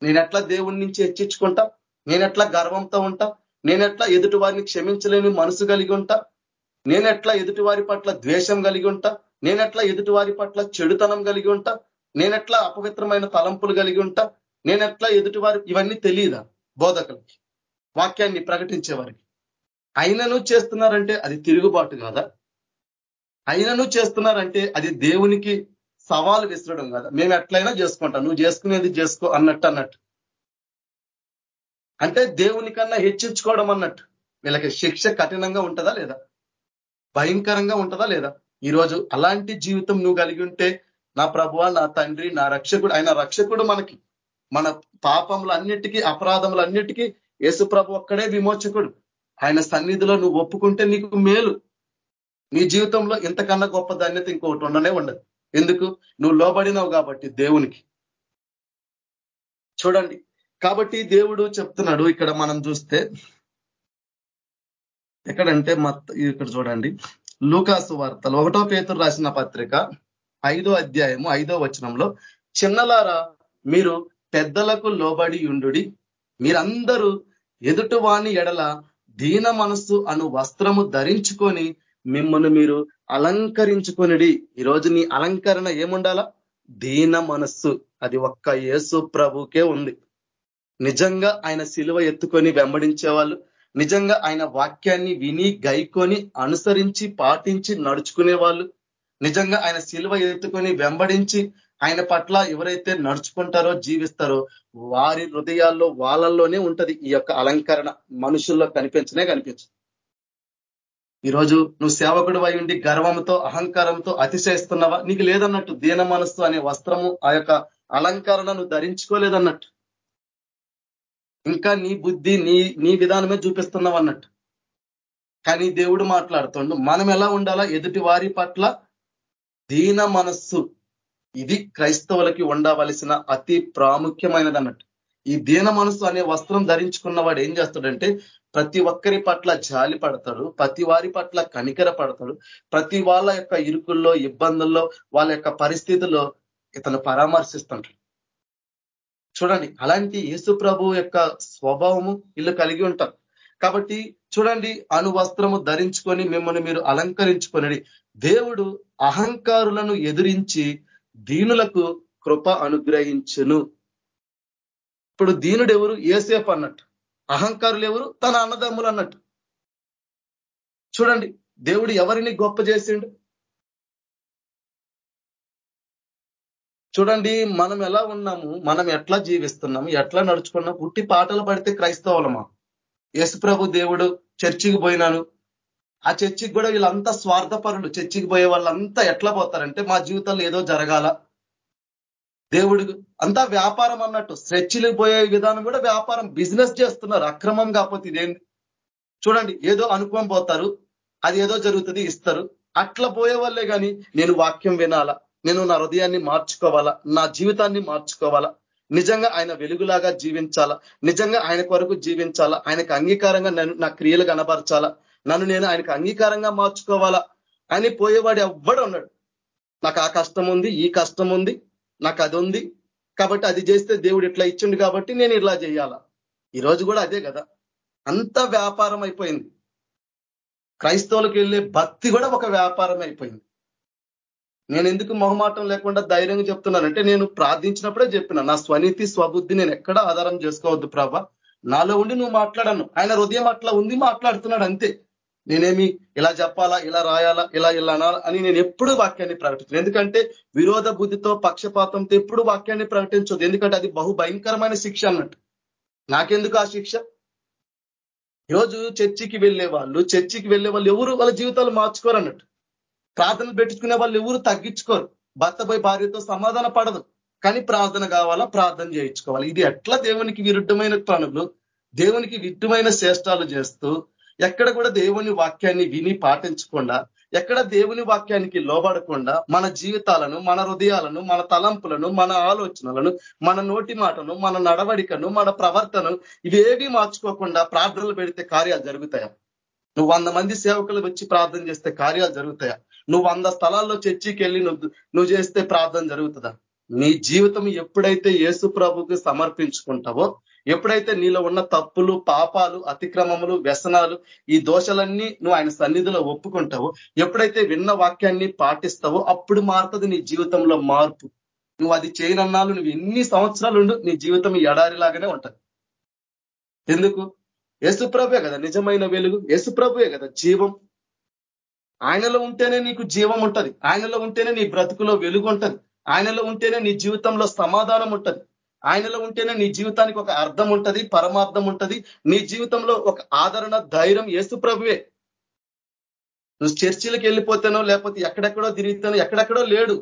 [SPEAKER 4] నేనెట్లా దేవుడి నుంచి హెచ్చించుకుంటా? నేనెట్లా గర్వంతో ఉంటా? నేనెట్లా ఎదుటి వారిని క్షమించలేని మనసు కలిగి ఉంటా? నేనెట్లా ఎదుటి వారి పట్ల ద్వేషం కలిగి ఉంటా? నేనెట్లా ఎదుటి వారి పట్ల చెడుతనం కలిగి ఉంటా? నేనెట్లా అపవిత్రమైన తలంపులు కలిగి ఉంటా? నేనెట్లా ఎదుటి వారి ఇవన్నీ తెలియదా బోధకులకి వాక్యాన్ని ప్రకటించే వారికి అయినను చేస్తున్నారంటే అది తిరుగుబాటు కాదా? అయినను చేస్తున్నారంటే అది దేవునికి సవాలు విసరడం కదా? మేము ఎట్లయినా చేసుకుంటాం. నువ్వు చేసుకునేది చేసుకో అన్నట్టు అన్నట్టు. అంటే దేవుని కన్నా హెచ్చించుకోవడం అన్నట్టు. వీళ్ళకి శిక్ష కఠినంగా ఉంటుందా లేదా? భయంకరంగా ఉంటుందా లేదా? ఈరోజు అలాంటి జీవితం నువ్వు కలిగి ఉంటే నా ప్రభువ నా తండ్రి నా రక్షకుడు ఆయన రక్షకుడు మనకి. మన పాపములన్నిటికీ అపరాధములన్నిటికీ యేసుప్రభు ఒక్కడే విమోచకుడు. ఆయన సన్నిధిలో నువ్వు ఒప్పుకుంటే నీకు మేలు. నీ జీవితంలో ఇంతకన్నా గొప్ప ధాన్యత ఇంకొకటి ఉండనే ఉండదు. ఎందుకు? నువ్వు లోబడినావు కాబట్టి దేవునికి. చూడండి. కాబట్టి దేవుడు చెప్తున్నాడు ఇక్కడ మనం చూస్తే ఎక్కడంటే మత్ ఇక్కడ చూడండి. లూకాసు వార్తలు ఒకటో పేతురు రాసిన పత్రిక ఐదో అధ్యాయము ఐదో వచనంలో చిన్నలారా మీరు పెద్దలకు లోబడి ఉండుడి. మీరందరూ ఎదుటివాణి ఎడల దీన మనస్సు అను వస్త్రము ధరించుకొని మిమ్మల్ని మీరు అలంకరించుకొనిడి. ఈరోజు నీ అలంకరణ ఏముండాలా? దీన మనస్సు. అది ఒక్క యేసు ప్రభుకే ఉంది. నిజంగా ఆయన శిలువ ఎత్తుకొని వెంబడించే వాళ్ళు నిజంగా ఆయన వాక్యాన్ని విని గైకొని అనుసరించి పాటించి నడుచుకునే వాళ్ళు నిజంగా ఆయన శిలువ ఎత్తుకొని వెంబడించి ఆయన పట్ల ఎవరైతే నడుచుకుంటారో జీవిస్తారో వారి హృదయాల్లో వాళ్ళల్లోనే ఉంటది ఈ యొక్క అలంకరణ. మనుషుల్లో కనిపించనే కనిపించదు. ఈరోజు నువ్వు సేవకుడు అయి ఉండి గర్వంతో అహంకారంతో అతిశయిస్తున్నావా? నీకు లేదన్నట్టు దీన మనస్సు అనే వస్త్రము ఆ యొక్క అలంకరణ నువ్వు ధరించుకోలేదన్నట్టు. ఇంకా నీ బుద్ధి నీ నీ విధానమే చూపిస్తున్నావు అన్నట్టు. కానీ దేవుడు మాట్లాడుతుండు మనం ఎలా ఉండాలా? ఎదుటి వారి పట్ల దీన మనస్సు ఇది క్రైస్తవులకి ఉండవలసిన అతి ప్రాముఖ్యమైనది అన్నట్టు ఈ దీన మనసు అనే వస్త్రం ధరించుకున్నవాడు ఏం చేస్తాడంటే ప్రతి ఒక్కరి పట్ల జాలి పడతాడు ప్రతి వారి పట్ల కనికర పడతాడు ప్రతి వాళ్ళ యొక్క ఇరుకుల్లో ఇబ్బందుల్లో వాళ్ళ యొక్క పరిస్థితుల్లో ఇతను పరామర్శిస్తుంటాడు. చూడండి అలాంటి యేసు ప్రభు యొక్క స్వభావము ఇల్లు కలిగి ఉంటారు కాబట్టి చూడండి అను వస్త్రము ధరించుకొని మిమ్మల్ని మీరు అలంకరించుకొని దేవుడు అహంకారులను ఎదిరించి దీనులకు కృప అనుగ్రహించును. ఇప్పుడు దీనుడు ఎవరు ఏసేపు అన్నట్టు. అహంకారులు ఎవరు తన అన్నదమ్ములు అన్నట్టు. చూడండి దేవుడు ఎవరిని గొప్ప చేసిండు? చూడండి మనం ఎలా ఉన్నాము? మనం ఎట్లా జీవిస్తున్నాము? ఎట్లా నడుచుకున్నాం పుట్టి పాటలు పడితే క్రైస్తవులమా? ప్రభు దేవుడు చర్చికి పోయినాను. ఆ చర్చికి కూడా వీళ్ళంతా స్వార్థపరులు. చర్చికి పోయే వాళ్ళంతా ఎట్లా పోతారంటే మా జీవితంలో ఏదో జరగాల. దేవుడు అంతా వ్యాపారం అన్నట్టు. చర్చిలకు పోయే విధానం కూడా వ్యాపారం. బిజినెస్ చేస్తున్నారు. అక్రమం కాకపోతే ఇదేంటి చూడండి ఏదో అనుకోం పోతారు. అది ఏదో జరుగుతుంది ఇస్తారు. అట్లా పోయే వాళ్ళే కానీ నేను వాక్యం వినాలా. నేను నా హృదయాన్ని మార్చుకోవాలా? నా జీవితాన్ని మార్చుకోవాలా? నిజంగా ఆయన వెలుగులాగా జీవించాలా? నిజంగా ఆయన కొరకు జీవించాలా? ఆయనకు అంగీకారంగా నా క్రియలు కనపరచాలా నన్ను నేను ఆయనకు అంగీకారంగా మార్చుకోవాలా అని పోయేవాడు ఎవ్వడు ఉన్నాడు నాకు ఆ కష్టం ఉంది ఈ కష్టం ఉంది నాకు అది ఉంది. కాబట్టి అది చేస్తే దేవుడు ఇట్లా ఇచ్చిండు కాబట్టి నేను ఇట్లా చేయాలా? ఈరోజు కూడా అదే కదా. అంత వ్యాపారం అయిపోయింది. క్రైస్తవులకు వెళ్ళే భక్తి కూడా ఒక వ్యాపారం అయిపోయింది. నేను ఎందుకు మొహమాటం లేకుండా ధైర్యంగా చెప్తున్నానంటే నేను ప్రార్థించినప్పుడే చెప్పిన నా స్వనీతి స్వబుద్ధి నేను ఎక్కడ ఆధారం చేసుకోవద్దు ప్రభ. నాలో ఉండి నువ్వు మాట్లాడను. ఆయన హృదయం అట్లా ఉంది మాట్లాడుతున్నాడు అంతే. నేనేమి ఇలా చెప్పాలా ఇలా రాయాలా ఇలా ఇలా అని నేను ఎప్పుడు వాక్యాన్ని ప్రకటించను. ఎందుకంటే విరోధ బుద్ధితో పక్షపాతంతో ఎప్పుడు వాక్యాన్ని ప్రకటించదు ఎందుకంటే అది బహు భయంకరమైన శిక్ష అన్నట్టు. నాకెందుకు ఆ శిక్ష? ఈరోజు చర్చికి వెళ్ళే వాళ్ళు చర్చికి వెళ్ళే వాళ్ళు ఎవరు వాళ్ళ జీవితాలు మార్చుకోరు అన్నట్టు. ప్రార్థనలు పెట్టుకునే వాళ్ళు ఎవరు తగ్గించుకోరు. భర్త పోయి భార్యతో సమాధాన పడదు. కానీ ప్రార్థన కావాలా ప్రార్థన చేయించుకోవాలి. ఇది ఎట్లా దేవునికి విరుద్ధమైన పనులు? దేవునికి విరుద్ధమైన శ్రేష్టాలు చేస్తూ ఎక్కడ కూడా దేవుని వాక్యాన్ని విని పాటించకుండా ఎక్కడ దేవుని వాక్యానికి లోబడకుండా మన జీవితాలను మన హృదయాలను మన తలంపులను మన ఆలోచనలను మన నోటి మాటను మన నడవడికను మన ప్రవర్తనను ఇవేవి మార్చుకోకుండా ప్రార్థనలు పెడితే కార్యాలు జరుగుతాయా? నువ్వు వంద మంది సేవకులు వచ్చి ప్రార్థన చేస్తే కార్యాలు జరుగుతాయా? నువ్వు వంద స్థలాల్లో చర్చికి వెళ్ళి నువ్వు నువ్వు చేస్తే ప్రార్థన జరుగుతుందా? నీ జీవితం ఎప్పుడైతే యేసు ప్రభుకి సమర్పించుకుంటావో ఎప్పుడైతే నీలో ఉన్న తప్పులు పాపాలు అతిక్రమములు వ్యసనాలు ఈ దోషలన్నీ నువ్వు ఆయన సన్నిధిలో ఒప్పుకుంటావు ఎప్పుడైతే విన్న వాక్యాన్ని పాటిస్తావో అప్పుడు మారుతుంది నీ జీవితంలో మార్పు. నువ్వు అది చేయనన్నాలు నువ్వు ఎన్ని సంవత్సరాలు నీ జీవితం ఎడారిలాగానే ఉంటది. ఎందుకు? యేసుప్రభే కదా నిజమైన వెలుగు యేసుప్రభువే కదా జీవం. ఆయనలో ఉంటేనే నీకు జీవం ఉంటది. ఆయనలో ఉంటేనే నీ బ్రతుకులో వెలుగు ఉంటది. ఆయనలో ఉంటేనే నీ జీవితంలో సమాధానం ఉంటది. ఆయనలో ఉంటేనే నీ జీవితానికి ఒక అర్థం ఉంటుంది పరమార్థం ఉంటది. నీ జీవితంలో ఒక ఆదరణ ధైర్యం ఏసు ప్రభువే. నువ్వు చర్చిలకు వెళ్ళిపోతానో లేకపోతే ఎక్కడెక్కడో తిరుగుతానో ఎక్కడెక్కడో లేడు.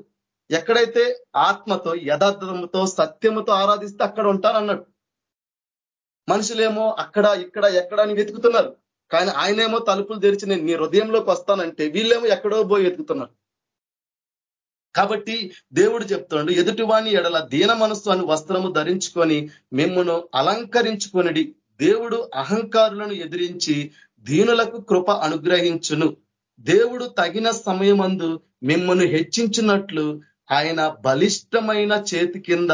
[SPEAKER 4] ఎక్కడైతే ఆత్మతో యథార్థంతో సత్యముతో ఆరాధిస్తే అక్కడ ఉంటానన్నాడు. మనుషులేమో అక్కడ ఇక్కడ ఎక్కడ అని వెతుకుతున్నారు. కానీ ఆయనేమో తలుపులు తెరిచి నేను నీ హృదయంలోకి వస్తానంటే వీళ్ళేమో ఎక్కడో పోయి వెతుకుతున్నారు. కాబట్టి దేవుడు చెప్తున్నాడు ఎదుటివాణి ఎడల దీన మనస్సు అని వస్త్రము ధరించుకొని మిమ్మను అలంకరించుకొనిడి దేవుడు అహంకారులను ఎదిరించి దీనులకు కృప అనుగ్రహించును. దేవుడు తగిన సమయమందు మిమ్మను హెచ్చించినట్లు ఆయన బలిష్టమైన చేతి కింద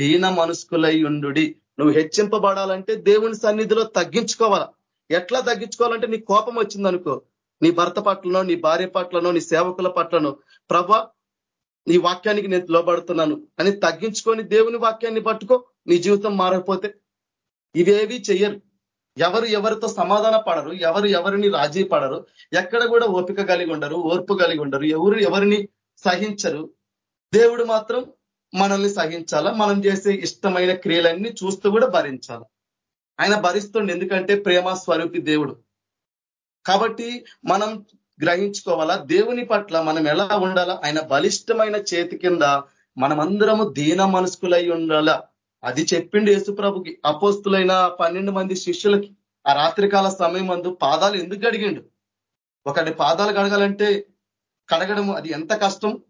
[SPEAKER 4] దీన మనస్కులై ఉండు నువ్వు హెచ్చింపబడాలంటే దేవుని సన్నిధిలో తగ్గించుకోవాలా? ఎట్లా తగ్గించుకోవాలంటే నీ కోపం వచ్చిందనుకో నీ భర్త పట్లనో నీ భార్య పట్లనో నీ సేవకుల పట్లనో ప్రభా నీ వాక్యానికి నేను లోబడుతున్నాను. అని తగ్గించుకొని దేవుని వాక్యాన్ని పట్టుకో నీ జీవితం మారకపోతే. ఇవేవి చెయ్యరు. ఎవరు ఎవరితో సమాధాన పడరు ఎవరు ఎవరిని రాజీ పడరు ఎక్కడ కూడా ఓపిక కలిగి ఉండరు ఓర్పు కలిగి ఉండరు ఎవరు ఎవరిని సహించరు. దేవుడు మాత్రం మనల్ని సహించాలా? మనం చేసే ఇష్టమైన క్రియలన్నీ చూస్తూ కూడా భరించాల? ఆయన భరిస్తుండే ఎందుకంటే ప్రేమ స్వరూపి దేవుడు. కాబట్టి మనం గ్రహించుకోవాలా? దేవుని పట్ల మనం ఎలా ఉండాలా? ఆయన బలిష్టమైన చేతి కింద మనమందరము దీన మనస్కులై ఉండాలా? అది చెప్పిండు యేసుప్రభుకి అపోస్తులైన పన్నెండు మంది శిష్యులకి. ఆ రాత్రికాల సమయం అందు పాదాలు ఎందుకు కడిగిండు? ఒకటి పాదాలు కడగాలంటే కడగడం అది ఎంత కష్టం?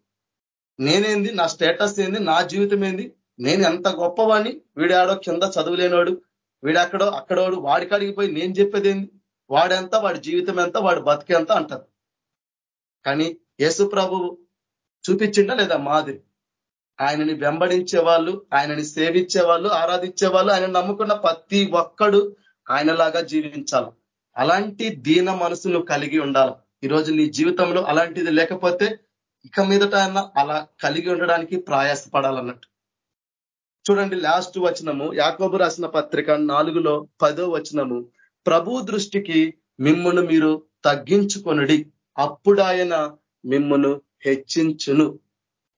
[SPEAKER 4] నేనేంది? నా స్టేటస్ ఏంది? నా జీవితం ఏంది? నేను ఎంత గొప్పవాణ్ణి? వీడాడో కింద చదువులేనోడు వీడక్కడో అక్కడోడు వాడి కాడికి పోయి నేను చెప్పేది ఏంది వాడెంత? వాడి జీవితం ఎంత? వాడు బతికెంత అంటారు. కానీ యేసు ప్రభు చూపించిండా లేదా? మాదిరి ఆయనని వెంబడించే వాళ్ళు ఆయనని సేవించే వాళ్ళు ఆరాధించే వాళ్ళు ఆయన నమ్ముకున్న ప్రతి ఒక్కడు ఆయనలాగా జీవించాలి. అలాంటి దీన మనసును కలిగి ఉండాలి. ఈరోజు నీ జీవితంలో అలాంటిది లేకపోతే ఇక మీదట ఆయన అలా కలిగి ఉండడానికి ప్రయాసపడాలన్నట్టు. చూడండి లాస్ట్ వచనము యాకోబు రాసిన పత్రిక నాలుగులో పదో వచనము. ప్రభు దృష్టికి మిమ్మల్ని మీరు తగ్గించుకొనుడి. అప్పుడు ఆయన మిమ్మను హెచ్చించును.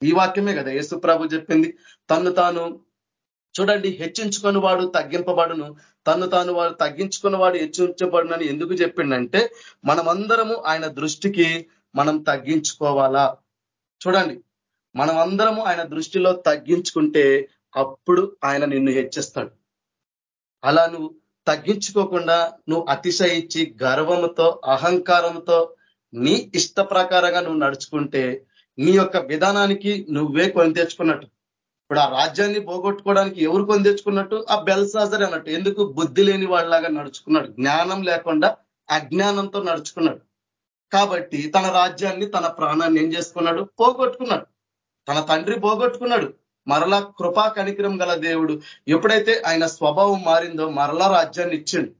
[SPEAKER 4] ఈ వాక్యమే కదా యేసు ప్రభు చెప్పింది. తను తాను చూడండి హెచ్చించుకొని వాడు తగ్గింపబడును. తను తాను వాడు తగ్గించుకుని వాడు హెచ్చించబడునని ఎందుకు చెప్పిండంటే మనమందరము ఆయన దృష్టికి మనం తగ్గించుకోవాలా? చూడండి మనమందరము ఆయన దృష్టిలో తగ్గించుకుంటే అప్పుడు ఆయన నిన్ను హెచ్చిస్తాడు. అలా నువ్వు తగ్గించుకోకుండా నువ్వు అతిశయించి గర్వంతో అహంకారంతో నీ ఇష్ట ప్రకారంగా నువ్వు నడుచుకుంటే నీ యొక్క విధానానికి నువ్వే కొని తెచ్చుకున్నట్టు. ఇప్పుడు ఆ రాజ్యాన్ని పోగొట్టుకోవడానికి ఎవరు కొని తెచ్చుకున్నట్టు? ఆ బెల్సాజర్ అన్నట్టు. ఎందుకు? బుద్ధి లేని వాళ్ళలాగా నడుచుకున్నాడు. జ్ఞానం లేకుండా అజ్ఞానంతో నడుచుకున్నాడు. కాబట్టి తన రాజ్యాన్ని తన ప్రాణాన్ని ఏం చేసుకున్నాడు? పోగొట్టుకున్నాడు. తన తండ్రి పోగొట్టుకున్నాడు. మరలా కృపా కనికరం గల దేవుడు ఎప్పుడైతే ఆయన స్వభావం మారిందో మరలా రాజ్యాన్ని ఇచ్చిండు.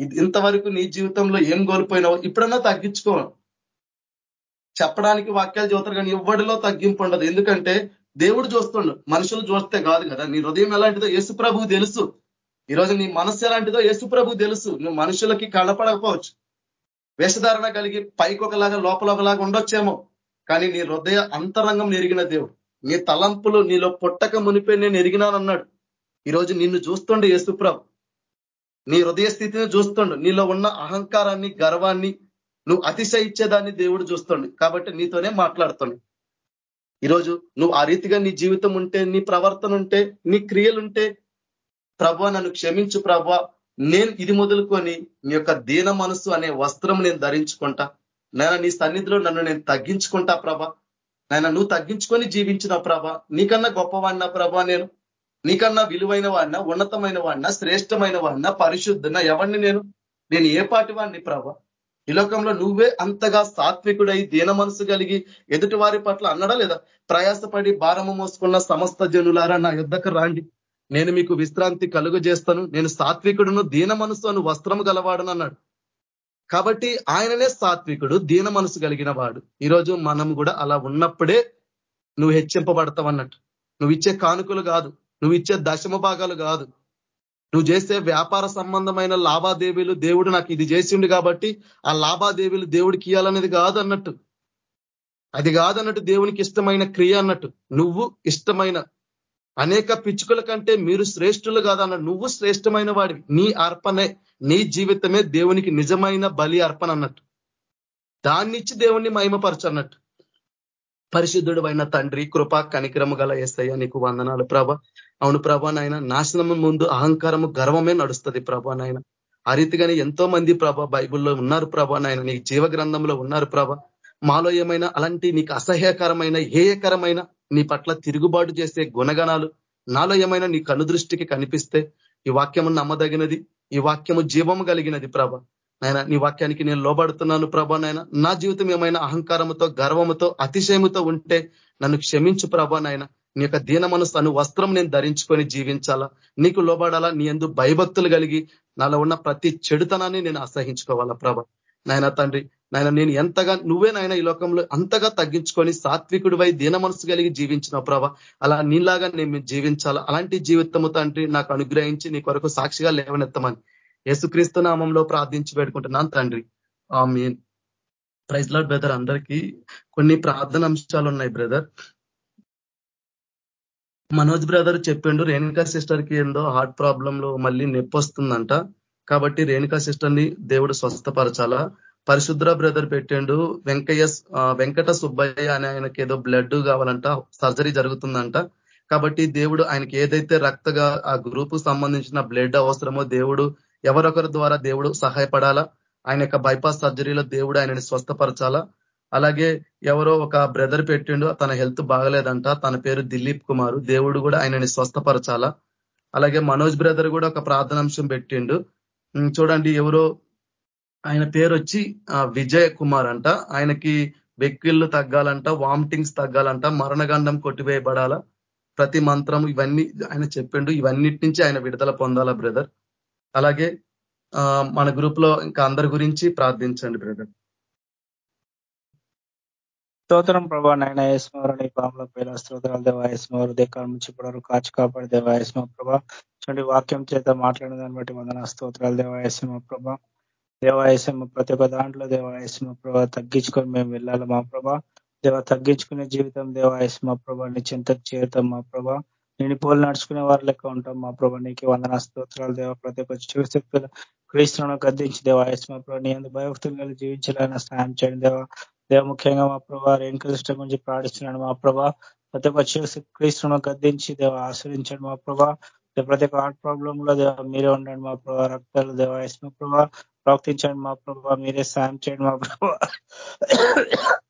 [SPEAKER 4] ఇంతవరకు నీ జీవితంలో ఏం కోల్పోయినావు ఇప్పుడన్నా తగ్గించుకో. చెప్పడానికి వాక్యాలు చదువుతారు కానీ ఎవడిలో తగ్గింపు ఉండదు. ఎందుకంటే దేవుడు చూస్తుండు. మనుషులు చూస్తే కాదు కదా. నీ హృదయం ఎలాంటిదో యేసు ప్రభువు తెలుసు. ఈరోజు నీ మనస్సు ఎలాంటిదో యేసు ప్రభు తెలుసు. నువ్వు మనుషులకి కనపడకపోవచ్చు. వేషధారణ కలిగి పైకి ఒకలాగా లోపల ఒకలాగా ఉండొచ్చేమో. కానీ నీ హృదయ అంతరంగం ఎరిగిన దేవుడు. నీ తలంపులు నీలో పుట్టక మునిపే నేను ఎరిగినానన్నాడు. ఈరోజు నిన్ను చూస్తుండే యేసుప్రభు నీ హృదయ స్థితిని చూస్తుండు. నీలో ఉన్న అహంకారాన్ని గర్వాన్ని నువ్వు అతిశయించేదాన్ని దేవుడు చూస్తుండు. కాబట్టి నీతోనే మాట్లాడుతుండు. ఈరోజు నువ్వు ఆ రీతిగా నీ జీవితం ఉంటే నీ ప్రవర్తన ఉంటే నీ క్రియలుంటే ప్రభా నన్ను క్షమించు ప్రభా. నేను ఇది మొదలుకొని నీ యొక్క దీన మనసు అనే వస్త్రం నేను ధరించుకుంటా. నేను నీ సన్నిధిలో నన్ను నేను తగ్గించుకుంటా ప్రభా. నేను నువ్వు తగ్గించుకొని జీవించిన ప్రభ. నీకన్నా గొప్పవాడినా ప్రభా నేను. నీకన్నా విలువైన వాడినా ఉన్నతమైన వాడినా శ్రేష్టమైన వాడినా పరిశుద్ధన ఎవరిని నేను? నేను ఏ పాటి వాడిని ప్రభ? ఈ లోకంలో నువ్వే అంతగా సాత్వికుడై దీన మనసు కలిగి ఎదుటి వారి పట్ల అన్నడా లేదా? ప్రయాసపడి భారము మోసుకున్న సమస్త జనులారా నా యుద్ధకు రాండి. నేను మీకు విశ్రాంతి కలుగు చేస్తాను నేను సాత్వికుడును దీన మనసు అను వస్త్రము గలవాడను అన్నాడు. కాబట్టి ఆయననే సాత్వికుడు దీన మనసు కలిగిన వాడు. ఈరోజు మనం కూడా అలా ఉన్నప్పుడే నువ్వు హెచ్చింపబడతావు అన్నట్టు నువ్వు ఇచ్చే కానుకలు కాదు. నువ్వు ఇచ్చే దశమ భాగాలు కాదు. నువ్వు చేసే వ్యాపార సంబంధమైన లావాదేవీలు దేవుడు నాకు ఇది చేసిండు కాబట్టి ఆ లావాదేవీలు దేవుడికి ఇవ్వాలనేది కాదు అన్నట్టు అది కాదన్నట్టు దేవునికి ఇష్టమైన క్రియ అన్నట్టు. నువ్వు ఇష్టమైన అనేక పిచ్చుకల కంటే మీరు శ్రేష్ఠులు కాదన్న నువ్వు శ్రేష్టమైన వాడివి. నీ అర్పణే నీ జీవితమే దేవునికి నిజమైన బలి అర్పణ అన్నట్టు. దాన్నిచ్చి దేవుణ్ణి మహిమపరచన్నట్టు. పరిశుద్ధుడు అయిన తండ్రి కృపా కనిక్రమ గల ఏసయ్య నీకు వందనాలు ప్రభ. అవును ప్రభా నాయన నాశనం ముందు అహంకారము గర్వమే నడుస్తుంది ప్రభా నాయన. ఆ రీతిగానే ఎంతో మంది ప్రభా బైబుల్లో ఉన్నారు ప్రభా నాయన నీ జీవ గ్రంథంలో ఉన్నారు ప్రభా. మాలో ఏమైనా అలాంటి నీకు అసహ్యకరమైన హేయకరమైన నీ పట్ల తిరుగుబాటు చేసే గుణగణాలు నాలో ఏమైనా నీ కనుదృష్టికి కనిపిస్తే ఈ వాక్యము నమ్మదగినది ఈ వాక్యము జీవము కలిగినది ప్రభ. నాయన నీ వాక్యానికి నేను లోబడుతున్నాను ప్రభా నాయన. నా జీవితం ఏమైనా అహంకారముతో గర్వముతో అతిశయముతో ఉంటే నన్ను క్షమించు ప్రభా నాయన. నీ యొక్క దీన మనసు అను వస్త్రం నేను ధరించుకొని జీవించాలా? నీకు లోబడాలా? నీ ఎందు భయభక్తులు కలిగి నాలో ఉన్న ప్రతి చెడుతనాన్ని నేను అసహించుకోవాలా ప్రభ? నాయన తండ్రి నాయన నేను ఎంతగా నువ్వే నాయన ఈ లోకంలో అంతగా తగ్గించుకొని సాత్వికుడివై దీన మనసు కలిగి జీవించిన ప్రభ. అలా నీలాగా నేను జీవించాలా? అలాంటి జీవితము తండ్రి నాకు అనుగ్రహించి నీ కొరకు సాక్షిగా లేవనెత్తమని యేసుక్రీస్తు నామంలో ప్రార్థించి పెట్టుకుంటున్నాను తండ్రి. ఆ మీన్ ప్రైజ్ లాడ్ బ్రదర్ అందరికీ కొన్ని ప్రార్థన అంశాలు ఉన్నాయి బ్రదర్. మనోజ్ బ్రదర్ చెప్పిండు రేణుకా సిస్టర్కి ఏందో హార్ట్ ప్రాబ్లంలో మళ్ళీ నొప్పి వస్తుందంట. కాబట్టి రేణుకా సిస్టర్ని దేవుడు స్వస్థపరచాలా? పరిశుద్ర బ్రదర్ పెట్టిండు వెంకయ్య వెంకట సుబ్బయ్య అనే ఆయనకి ఏదో బ్లడ్ కావాలంట సర్జరీ జరుగుతుందంట. కాబట్టి దేవుడు ఆయనకి ఏదైతే రక్తగా ఆ గ్రూప్ సంబంధించిన బ్లడ్ అవసరమో దేవుడు ఎవరొకరి ద్వారా దేవుడు సహాయపడాలా? ఆయన యొక్క బైపాస్ సర్జరీలో దేవుడు ఆయనని స్వస్థపరచాలా? అలాగే ఎవరో ఒక బ్రదర్ పెట్టిండు తన హెల్త్ బాగలేదంట తన పేరు దిలీప్ కుమారు దేవుడు కూడా ఆయనని స్వస్థపరచాలా? అలాగే మనోజ్ బ్రదర్ కూడా ఒక ప్రార్థనాంశం పెట్టిండు. చూడండి ఎవరో ఆయన పేరు వచ్చి విజయ్ కుమార్ అంట. ఆయనకి వెక్కిళ్ళు తగ్గాలంట వామిటింగ్స్ తగ్గాలంట మరణగండం కొట్టివేయబడాలా? ప్రతి మంత్రం ఇవన్నీ ఆయన చెప్పిండు ఇవన్నిటి నుంచి ఆయన విడుదల పొందాలా బ్రదర్? అలాగే మన గ్రూప్లో ఇంకా అందరి గురించి ప్రార్థించండి బ్రదర్.
[SPEAKER 5] స్తోత్రం ప్రభా నైనా యస్మరణి పాముల పేల స్తోత్రాలు దేవాయస్మవారు దేకాల నుంచి ఇప్పుడు కాచి కాపాడు దేవాయస్మ ప్రభా. చూడండి వాక్యం చేత మాట్లాడిన దాన్ని బట్టి వందన స్తోత్రాలు దేవాయస్మ ప్రభా. దేవాయస్మ ప్రతి ఒక్క దాంట్లో దేవాయస్మ ప్రభా తగ్గించుకొని మేము వెళ్ళాలి మా ప్రభా. దేవ తగ్గించుకునే జీవితం దేవాయస్మ ప్రభా నీ చింతకు చేరుతాం మా ప్రభా. నేను పోలు నడుచుకునే వారి లెక్క ఉంటాం మా ప్రభా. నీకు వందన స్తోత్రాలు దేవ ప్రతి ఒక్క శివశక్తులు క్రీస్తులను గద్దించి దేవాయస్మ ప్రభా నీ అందు భయభక్తులు జీవించాలని సాయం చేయండి దేవా. దేవ ముఖ్యంగా మా ప్రభా రేణుకృష్ణ గురించి ప్రార్థిస్తున్నాడు. మా ప్రభా ప్రతి ఒక్క క్రీస్తును గద్దించి దేవ ఆశ్రయించాడు మా ప్రభా. ప్రతి ఒక్క హార్ట్ ప్రాబ్లం లో దేవ మీరే ఉండండి మా ప్రభా. రక్తాలు దేవాయస్మ ప్రభా ప్రవర్తించండి మా ప్రభా. మీరే సాయం చేయండి మా ప్రభా.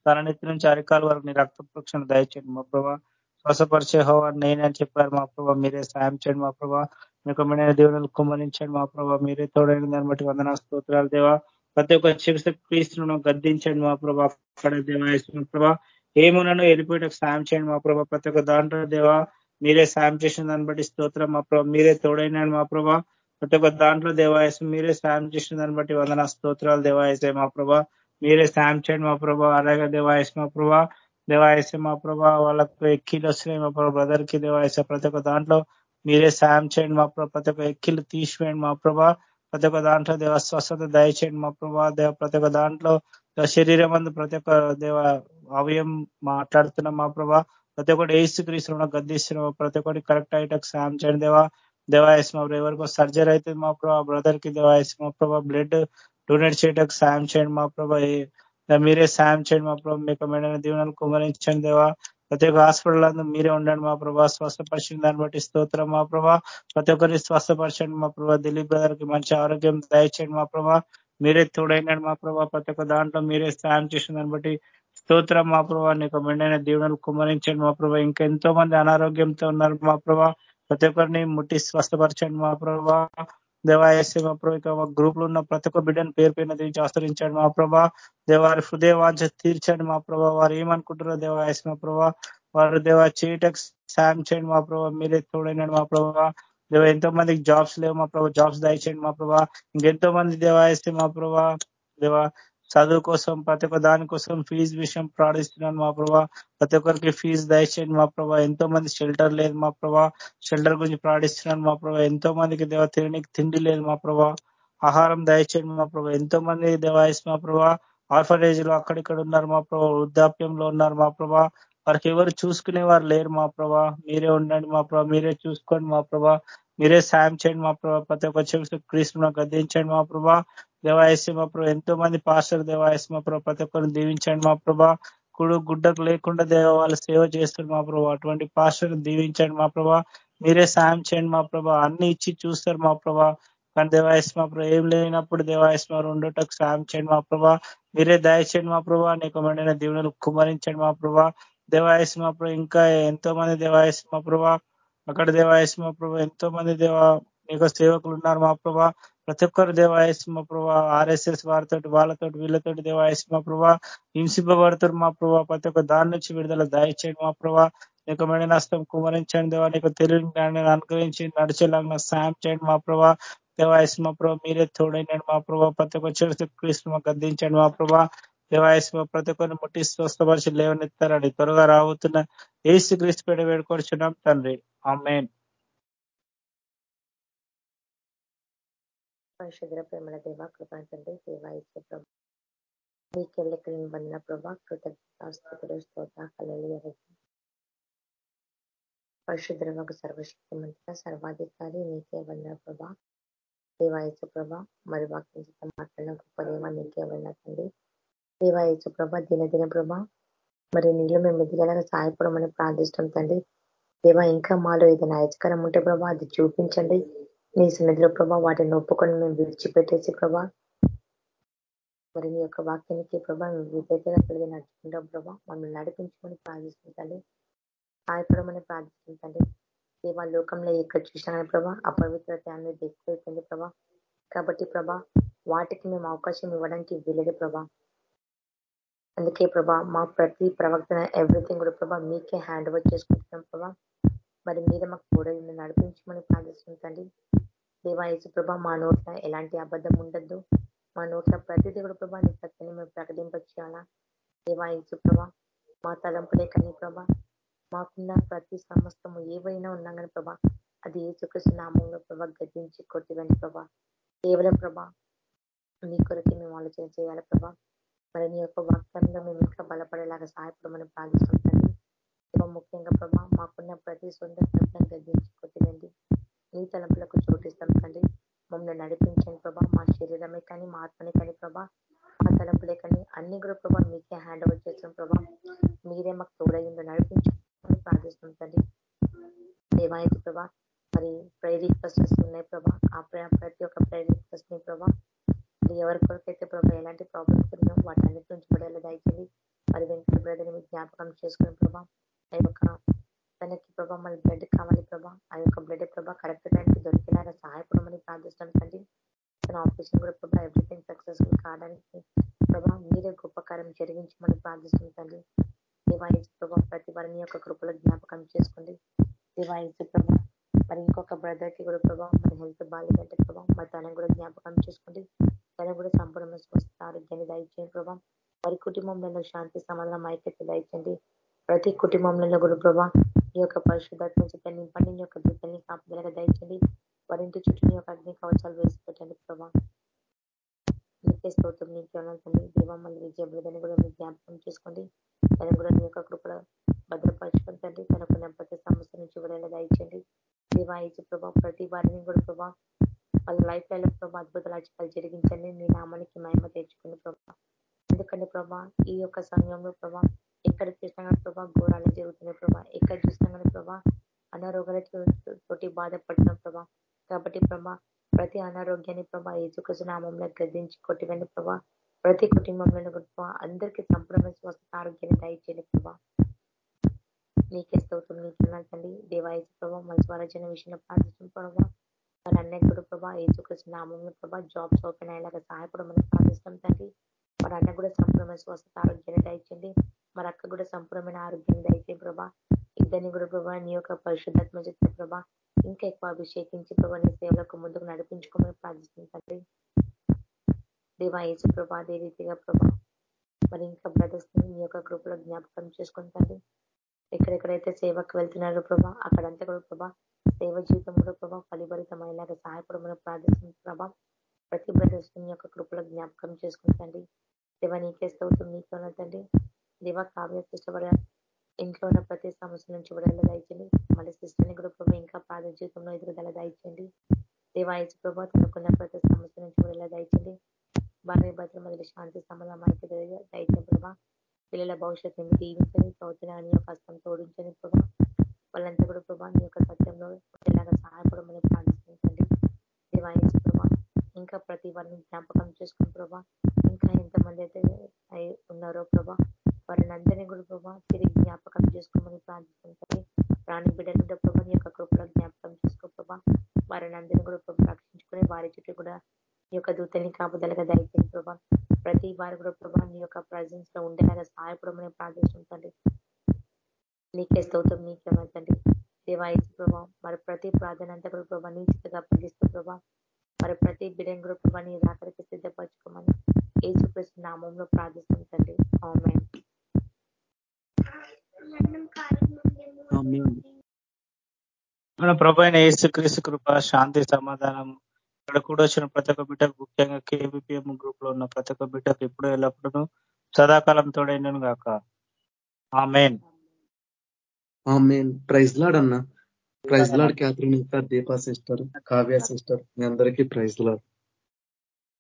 [SPEAKER 5] తన నెత్తి నుంచి అరికాల వరకు నీ రక్త పక్షణ దయచేయండి మా ప్రభా. శ్వాసపరిచే హోవాన్ని నేనే అని చెప్పారు మా ప్రభా. మీరే సాయం చేయండి మా ప్రభా. మీకు మిడైన దేవుని కుమ్మరించండి మా ప్రభా. మీరే తోడైన దాన్ని బట్టి వందన స్తోత్రాలు దేవా. ప్రతి ఒక్క చికిత్స క్రీస్తులను గద్దించండి మా ప్రభా అక్కడ దేవాయస్తున్న ప్రభా. ఏమునను వెళ్ళిపోయేటకు సాయం చేయండి మా ప్రభా ప్రతి ఒక్క దాంట్లో దేవా. మీరే సాయం చేసిన దాన్ని బట్టి స్తోత్రం మా ప్రభా. మీరే తోడైనాడు మా ప్రభా. ప్రతి ఒక్క దాంట్లో దేవాయసం మీరే సాయం చేసిన దాన్ని బట్టి వందన స్తోత్రాలు దేవాయసే మా ప్రభా. మీరే సాయం చేయండి మా ప్రభా. అలాగే దేవాయస్ మా ప్రభా. దేవాయసే మా ప్రభా. వాళ్ళకు ఎక్కిలు వస్తున్నాయి మా ప్రభా. బ్రదర్కి దేవాయస ప్రతి ఒక్క దాంట్లో మీరే సాయం చేయండి మా ప్రభా. ప్రతి ఒక్క ఎక్కిలు తీసివేయండి మా ప్రభా. ప్రతి ఒక్క దాంట్లో దేవ స్వస్థత దయచేయండి. మా ప్రభా దేవ ప్రతి ఒక్క దాంట్లో శరీరం అందు ప్రతి ఒక్క దేవ అవయం మాట్లాడుతున్నాం మా ప్రభా ప్రతి ఒక్కటి ఏసు క్రీస్తున్నా గద్దిస్తున్నాం ప్రతి ఒక్కటి కరెక్ట్ అయ్యేటకు సాయం చేయండి దేవా. దేవాయస్ మా ఎవరికో సర్జరీ అయితే మా ప్రభా బ్రదర్కి దేవాయస్ మా ప్రభా బ్లడ్ డొనేట్ చేయడానికి సాయం చేయండి మా ప్రభా. మీరే సాయం చేయండి మా ప్రభా. మీకు మేడైన దీవెనలు కుమరించండి దేవా. ప్రతి ఒక్క హాస్పిటల్ అందు మీరే ఉండండి మా ప్రభా. స్వస్థపరిచిన దాన్ని బట్టి స్తోత్రం మా ప్రభా. ప్రతి ఒక్కరిని స్వస్థపరచండి మా ప్రభా. దిలీప్ బ్రదర్కి మంచి ఆరోగ్యం దయచేయండి మా ప్రభా. మీరే తోడైనాడు మా ప్రభా. ప్రతి ఒక్క దాంట్లో మీరే సాయం చేసిన దాన్ని బట్టి స్తోత్రం మా ప్రభా. నీకు మెండైన దీవెనలు కుమరించండి మా ప్రభా. ఇంకా ఎంతో మంది అనారోగ్యంతో ఉన్నారు మా ప్రభా. ప్రతి ఒక్కరిని ముట్టి స్వస్థపరచండి మా ప్రభా. దేవాయస్య మా ప్రభా గ్రూప్లో ఉన్న ప్రతి ఒక్క బిడ్డను పేరు పైన దించి ఆశ్రయించండి మా ప్రభా. దేవారి హృదయ వాంఛ తీర్చండి మా ప్రభా. వారు ఏమనుకుంటారో దేవాయస్ మా ప్రభా. వారు దేవా చేయటకు సాయం చేయండి మా ప్రభా. మీరే తోడైనాడు మా ప్రభా. దేవ ఎంతో మందికి జాబ్స్ లేవు మా ప్రభా. జాబ్స్ దయచేయండి మా ప్రభా. ఇంకెంతో మంది దేవాయస్తే మా ప్రభా. దేవా చదువు కోసం ప్రతి ఒక్క దానికోసం ఫీజు విషయం ప్రార్థిస్తున్నాను మా ప్రభా ప్రతి ఒక్కరికి ఫీజు దయచేయండి మా ప్రభా ఎంతో మంది షెల్టర్ లేదు మా ప్రభా షెల్టర్ గురించి ప్రార్థిస్తున్నాను మా ప్రభా ఎంతో మందికి దేవ తినడానికి తిండి లేదు మా ప్రభా ఆహారం దయచేయండి మా ప్రభా ఎంతో మంది దేవాయస్ మా ప్రభా ఆర్ఫనేజ్లో అక్కడిక్కడ ఉన్నారు మా ప్రభా వృద్ధాప్యంలో ఉన్నారు మా ప్రభా వారికి ఎవరు చూసుకునే వారు లేరు మా ప్రభా మీరే ఉండండి మా ప్రభా మీరే చూసుకోండి మా ప్రభా మీరే సాయం చేయండి మా ప్రభా ప్రతి ఒక్క చెవి క్రీస్తును గద్దించండి మా ప్రభా దేవాయసి మా ఎంతో మంది పాస్టర్ దేవాయసి మా ప్రతి ఒక్కరిని దీవించండి మా ప్రభా. కుడు గుడ్డకు లేకుండా దేవ వాళ్ళు సేవ చేస్తారు మా ప్రభా. అటువంటి పాస్టర్ దీవించండి మా ప్రభా. మీరే సాయం చేయండి మా ప్రభా. అన్ని ఇచ్చి చూస్తారు మా ప్రభా. కానీ దేవాయస్మ ప్రభు ఏం లేనప్పుడు దేవాయస్మ మా ఉండటకు సాయం చేయండి మా ప్రభా. మీరే దయచేయండి మా ప్రభా. నీకు మండిన దీవులను కుమరించండి మా ప్రభా. దేవాయస్మ ప్రభు ఇంకా ఎంతో మంది దేవాయస్మ మా ప్రభా. అక్కడ దేవాయస్మ ప్రభు ఎంతో మంది దేవా నీకు సేవకులు ఉన్నారు. మా ప్రభా ప్రతి ఒక్కరు దేవాయస్ మా ప్రభా ఆర్ఎస్ఎస్ వారితో వాళ్ళతో వీళ్ళతో దేవాయస్ మా ప్రభా హింసింపబడతారు మా ప్రభా. ప్రతి ఒక్క దాని నుంచి విడుదల దయచేయండి మా ప్రభా. నీకు మెడ నష్టం కుమరించండి దేవా. నీకు తెలియని జ్ఞానాన్ని అనుగ్రహించి నడిచేలాగా సాయం చేయండి మా ప్రభా. దేవాయస్ మా ప్రభా మీరే తోడైనాడు మా ప్రభా. ప్రతి ఒక్క చెడు క్రీస్తు గద్దించండి మా ప్రభా. దేవాయస్ ప్రతి ఒక్కరిని ముట్టి స్వస్థపరిచి లేవనెత్తారని త్వరగా రాబోతున్న ఏసు క్రీస్తు పేడ వేడుకొచ్చున్నాం తండ్రి. ఆమెన్.
[SPEAKER 3] పరిశుద్ర ప్రేమల దేవ కృపా తండ్రి దేవ ఇచ్చే ప్రభు మీకెళ్ళెక్కడిని బందిన ప్రభా కృతజ్ఞతాస్తుతులు స్తోత్ర కలలియ పరిశుద్రమకు సర్వశక్తి మంత్ర సర్వాధికారి నీకే వందన ప్రభా. దేవాయచు ప్రభ మరి వాక్యం చేత మాట్లాడిన గొప్ప దేవ నీకే వందన దేవాయచు దేవాయచ ప్రభ దినదిన ప్రభ మరి నీళ్ళు మేము ఎదిగేలాగా సహాయపడమని ప్రార్థిస్తాం తండ్రి. దేవా ఇంకా మాలో ఏదైనా అయచకరం ఉంటే ప్రభా అది చూపించండి. నీ సన్నిధిలో ప్రభా వాటిని ఒప్పుకొని మేము విడిచిపెట్టేసి ప్రభా మరి నీ యొక్క వాక్యానికి ప్రభా మేము విధేతగా కలిగి నడుచుకుంటాం ప్రభా. మమ్మల్ని నడిపించుకొని ప్రార్థిస్తుంటండి సాయపడమని ప్రార్థిస్తుంటండి దేవా లోకంలో ఎక్కడ చూసినా ప్రభా అపవిత్రత అనేది ఎక్కువైపోయింది ప్రభా. కాబట్టి ప్రభా వాటికి మేము అవకాశం ఇవ్వడానికి వీలదు ప్రభా. అందుకే ప్రభా మా ప్రతి ప్రవక్తన ఎవ్రీథింగ్ కూడా ప్రభా మీకే హ్యాండ్ ఓవర్ చేసుకుంటున్నాం ప్రభా. మరి మీద మాకు కూడా నడిపించమని ప్రార్థిస్తుంటండి దేవాయసు ప్రభా మా నోట్ల ఎలాంటి అబద్ధం ఉండద్దు. మా నోట్ల ప్రతి దేవుడు ప్రభా నీ సత్యని మేము ప్రకటింపచేయాలా? దేవాయసు ప్రభా మా తలంపులే కానీ ప్రభా. మాకున్న ప్రతి సమస్తము ఏవైనా ఉన్నా కానీ ప్రభా అది ఏ చుక్కసి నామంలో ప్రభా గద్దించి కొట్టివని ప్రభా. కేవలం ప్రభా మీ కొరకే మేము ఆలోచన చేయాలి ప్రభా? మరి నీ యొక్క వాక్యంలో మేము ఇంకా బలపడేలాగా సహాయపడమని ప్రార్థిస్తుంటండి ముఖ్యంగా ప్రభా మాకున్న ప్రతి సొంత ప్రశ్న గద్దించి కొట్టివండి నీ తలంపులకు చోటిస్తాం తండ్రి. మమ్మల్ని నడిపించండి ప్రభా. మా శరీరమే కానీ మా ఆత్మనే కానీ ప్రభా. మా తలంపులే కానీ అన్ని కూడా ప్రభా మీకే హ్యాండ్ ఓవర్ చేస్తాం ప్రభా. మీరే మాకు తోడైందో నడిపించమని ప్రార్థిస్తాం తండ్రి. దేవాయతి ప్రభా మరి ప్రైర్ రిక్వెస్ట్ ఉన్నాయి ప్రభా. ఆ ప్రతి ఒక్క ప్రైర్ రిక్వెస్ట్ని ప్రభా ఎవరి కొరకైతే ప్రభా ఎలాంటి ప్రాబ్లమ్స్ ఉన్నాయో వాటి అన్నిటి నుంచి పడేలా దయచేది మరి వెంకట బ్రదర్ని మీకు జ్ఞాపకం చేసుకుని ప్రభా ఆ యొక్క వెనక్కి ప్రభా మళ్ళీ బ్లడ్ కావాలి ప్రభా. ఆ యొక్క బ్లడ్ ప్రభా కరెక్ట్ టైంకి దొరికేలాగా సహాయపడమని ప్రార్థిస్తాం తండ్రి. తన ఆపరేషన్ కూడా ప్రభా ఎవ్రీథింగ్ సక్సెస్ఫుల్ కావడానికి ప్రభా మీరే గొప్ప కార్యం జరిగించమని ప్రార్థిస్తాం తండ్రి. దివాయిస్ ప్రభా ప్రతి వారిని యొక్క కృపలో జ్ఞాపకం చేసుకోండి. దివాయిస్ ప్రభా మరి ఇంకొక బ్రదర్కి కూడా ప్రభా మరి హెల్త్ బాగాలేదంటే ప్రభా మరి తనకు కూడా జ్ఞాపకం చేసుకోండి. తనకు కూడా సంపూర్ణ స్వస్థ ఆరోగ్యాన్ని దయచేయండి ప్రభా. వారి కుటుంబంలో శాంతి సమాధానం ఐక్యత దయచండి ప్రతి కుటుంబంలో కూడా ప్రభా ఈ యొక్క పరిశుద్ధాత్మ చేత నింపండి నీ యొక్క దూతల్ని కాపుదలగా దయచండి వారింటి చుట్టూ నీ యొక్క అగ్ని కవచాలు వేసి పెట్టండి ప్రభా. నీకే స్తోత్రం నీకే తండ్రి. దేవా మళ్ళీ విజయ బ్రదని కూడా మీ జ్ఞాపకం చేసుకోండి. తను కూడా నీ యొక్క కృపలో భద్రపరచుకొని తండ్రి తనకున్న ప్రతి సమస్య నుంచి విడుదల దయచండి దేవా ఇచ్చి ప్రభా ప్రతి వారిని కూడా ప్రభా వాళ్ళ లైఫ్ లైఫ్ ప్రభా అద్భుతాలు అద్భుతాలు జరిగించండి. నీ నామానికి మహిమ తెచ్చుకుని ప్రభా. ఎందుకంటే ప్రభా ఈ యొక్క సమయంలో ప్రభా ఎక్కడ చూసినా కానీ ప్రభా ఘోరాలు జరుగుతున్నాయి ప్రభా. ఎక్కడ చూసినా కానీ ప్రభా అనారోగ్యాలతో తోటి బాధపడుతున్నాం ప్రభా. కాబట్టి ప్రభా ప్రతి అనారోగ్యాన్ని ప్రభా ఏజుకృష్ణ నామంలో గద్దించి కొట్టివండి ప్రభా. ప్రతి కుటుంబంలో ప్రభా అందరికీ సంపూర్ణమైన స్వస్థ ఆరోగ్యాన్ని దయచేయండి ప్రభా. నీకే స్తోత్రం నీకు తండ్రి. దేవాయజు ప్రభా మంచి వారజన విషయంలో ప్రార్థించిన ప్రభా. మరి అన్నయ్య కూడా ప్రభా ఏజుకృష్ణ నామంలో ప్రభా జాబ్స్ ఓపెన్ అయ్యేలాగా సహాయపడమని ప్రార్థిస్తాం తండ్రి. మరి అన్న కూడా సంపూర్ణమైన స్వస్థ ఆరోగ్యాన్ని దయచండి మరి అక్క కూడా సంపూర్ణమైన ఆరోగ్యం దయచే ప్రభా. ఇద్దరిని కూడా ప్రభా నీ యొక్క పరిశుద్ధాత్మ చెప్తే ప్రభా ఇంకా ఎక్కువ అభిషేకించి ప్రభా నీ సేవలకు ముందుకు నడిపించుకోమని ప్రార్థిస్తుంది తండ్రి. దేవా యేసు ప్రభా అదే రీతిగా ప్రభా మరి ఇంకా బ్రదర్స్ని నీ యొక్క కృపలో జ్ఞాపకం చేసుకుంటండి ఎక్కడెక్కడైతే సేవకు వెళ్తున్నారో ప్రభా అక్కడంతా కూడా ప్రభా సేవ జీవితం కూడా ప్రభా ఫలిభరితమయ్యేలాగా సహాయపడమని ప్రార్థిస్తుంది ప్రభా. ప్రతి బ్రదర్స్ని యొక్క కృపలో జ్ఞాపకం చేసుకుంటండి దేవా నీకే స్తోత్రం నీకు తండ్రి. దివా కావ్య ఇష్టపడ ఇంట్లో ఉన్న ప్రతి సమస్య నుంచి విడుదల దయచండి. మళ్ళీ సిస్టర్ని కూడా ప్రభు ఇంకా పాద జీవితంలో ఎదుగుదల దయచండి. దేవాయచు ప్రభు తనకున్న ప్రతి సమస్య నుంచి విడుదల దయచండి. భార్య భద్ర మొదటి శాంతి సమాధానానికి దయచండి ప్రభా పిల్లల భవిష్యత్తు దీవించని చదువుతున్న నీ యొక్క హస్తం తోడించని ప్రభా. వాళ్ళంతా కూడా ప్రభా నీ యొక్క సత్యంలో ఎలాగా సహాయపడమని ప్రార్థించండి దేవాయచు ప్రభా ఇంకా ప్రతి వారిని జ్ఞాపకం చేసుకుని ప్రభా ఇంకా ఎంతమంది అయితే ఉన్నారో ప్రభా వారిని అందరినీ కూడా ప్రభా తిరిగి జ్ఞాపకం చేసుకోమని ప్రార్థిస్తుంది ప్రాణి బిడ్డలుంటే ప్రభా యొక్క కృపలో జ్ఞాపకం చేసుకో ప్రభా. వారిని అందరినీ కూడా ప్రభా రక్షించుకుని వారి చుట్టూ కూడా నీ యొక్క దూతని కాపుదలగా దయచేసి ప్రభా. ప్రతి వారి కూడా ప్రభా నీ యొక్క ప్రజెన్స్లో ఉండేలాగా సహాయపడమని ప్రార్థిస్తుంటండి నీకే స్తోత్రం నీకే వెళ్తండి దేవాయత్ ప్రభా మరి ప్రతి ప్రార్థన అంతా కూడా ప్రభా నీ చిత్తగా అప్పగిస్తూ ప్రభా మరి ప్రతి బిడ్డను కూడా ప్రభా నీ రాకరికి సిద్ధపరచుకోమని ఏసుకృష్ణ నామంలో ప్రార్థిస్తుంది ఆమె
[SPEAKER 5] మన ప్రభు అయిన క్రీస్తు కృప శాంతి సమాధానం ఇక్కడ కూడా వచ్చిన ప్రతి ఒక్క బిడ్డకు ముఖ్యంగా కేబిపిఎం గ్రూప్లో ఉన్న ప్రతి ఒక్క బిడ్డకు ఎప్పుడు ఎల్లప్పుడూ సదాకాలం తోడైనను గాక. ఆమెన్.
[SPEAKER 4] ప్రైజ్ లాడ్ అన్న. Praise lord Catherine Deepa sister Kavya sister. మీ అందరికీ ప్రైజ్ లాడ్.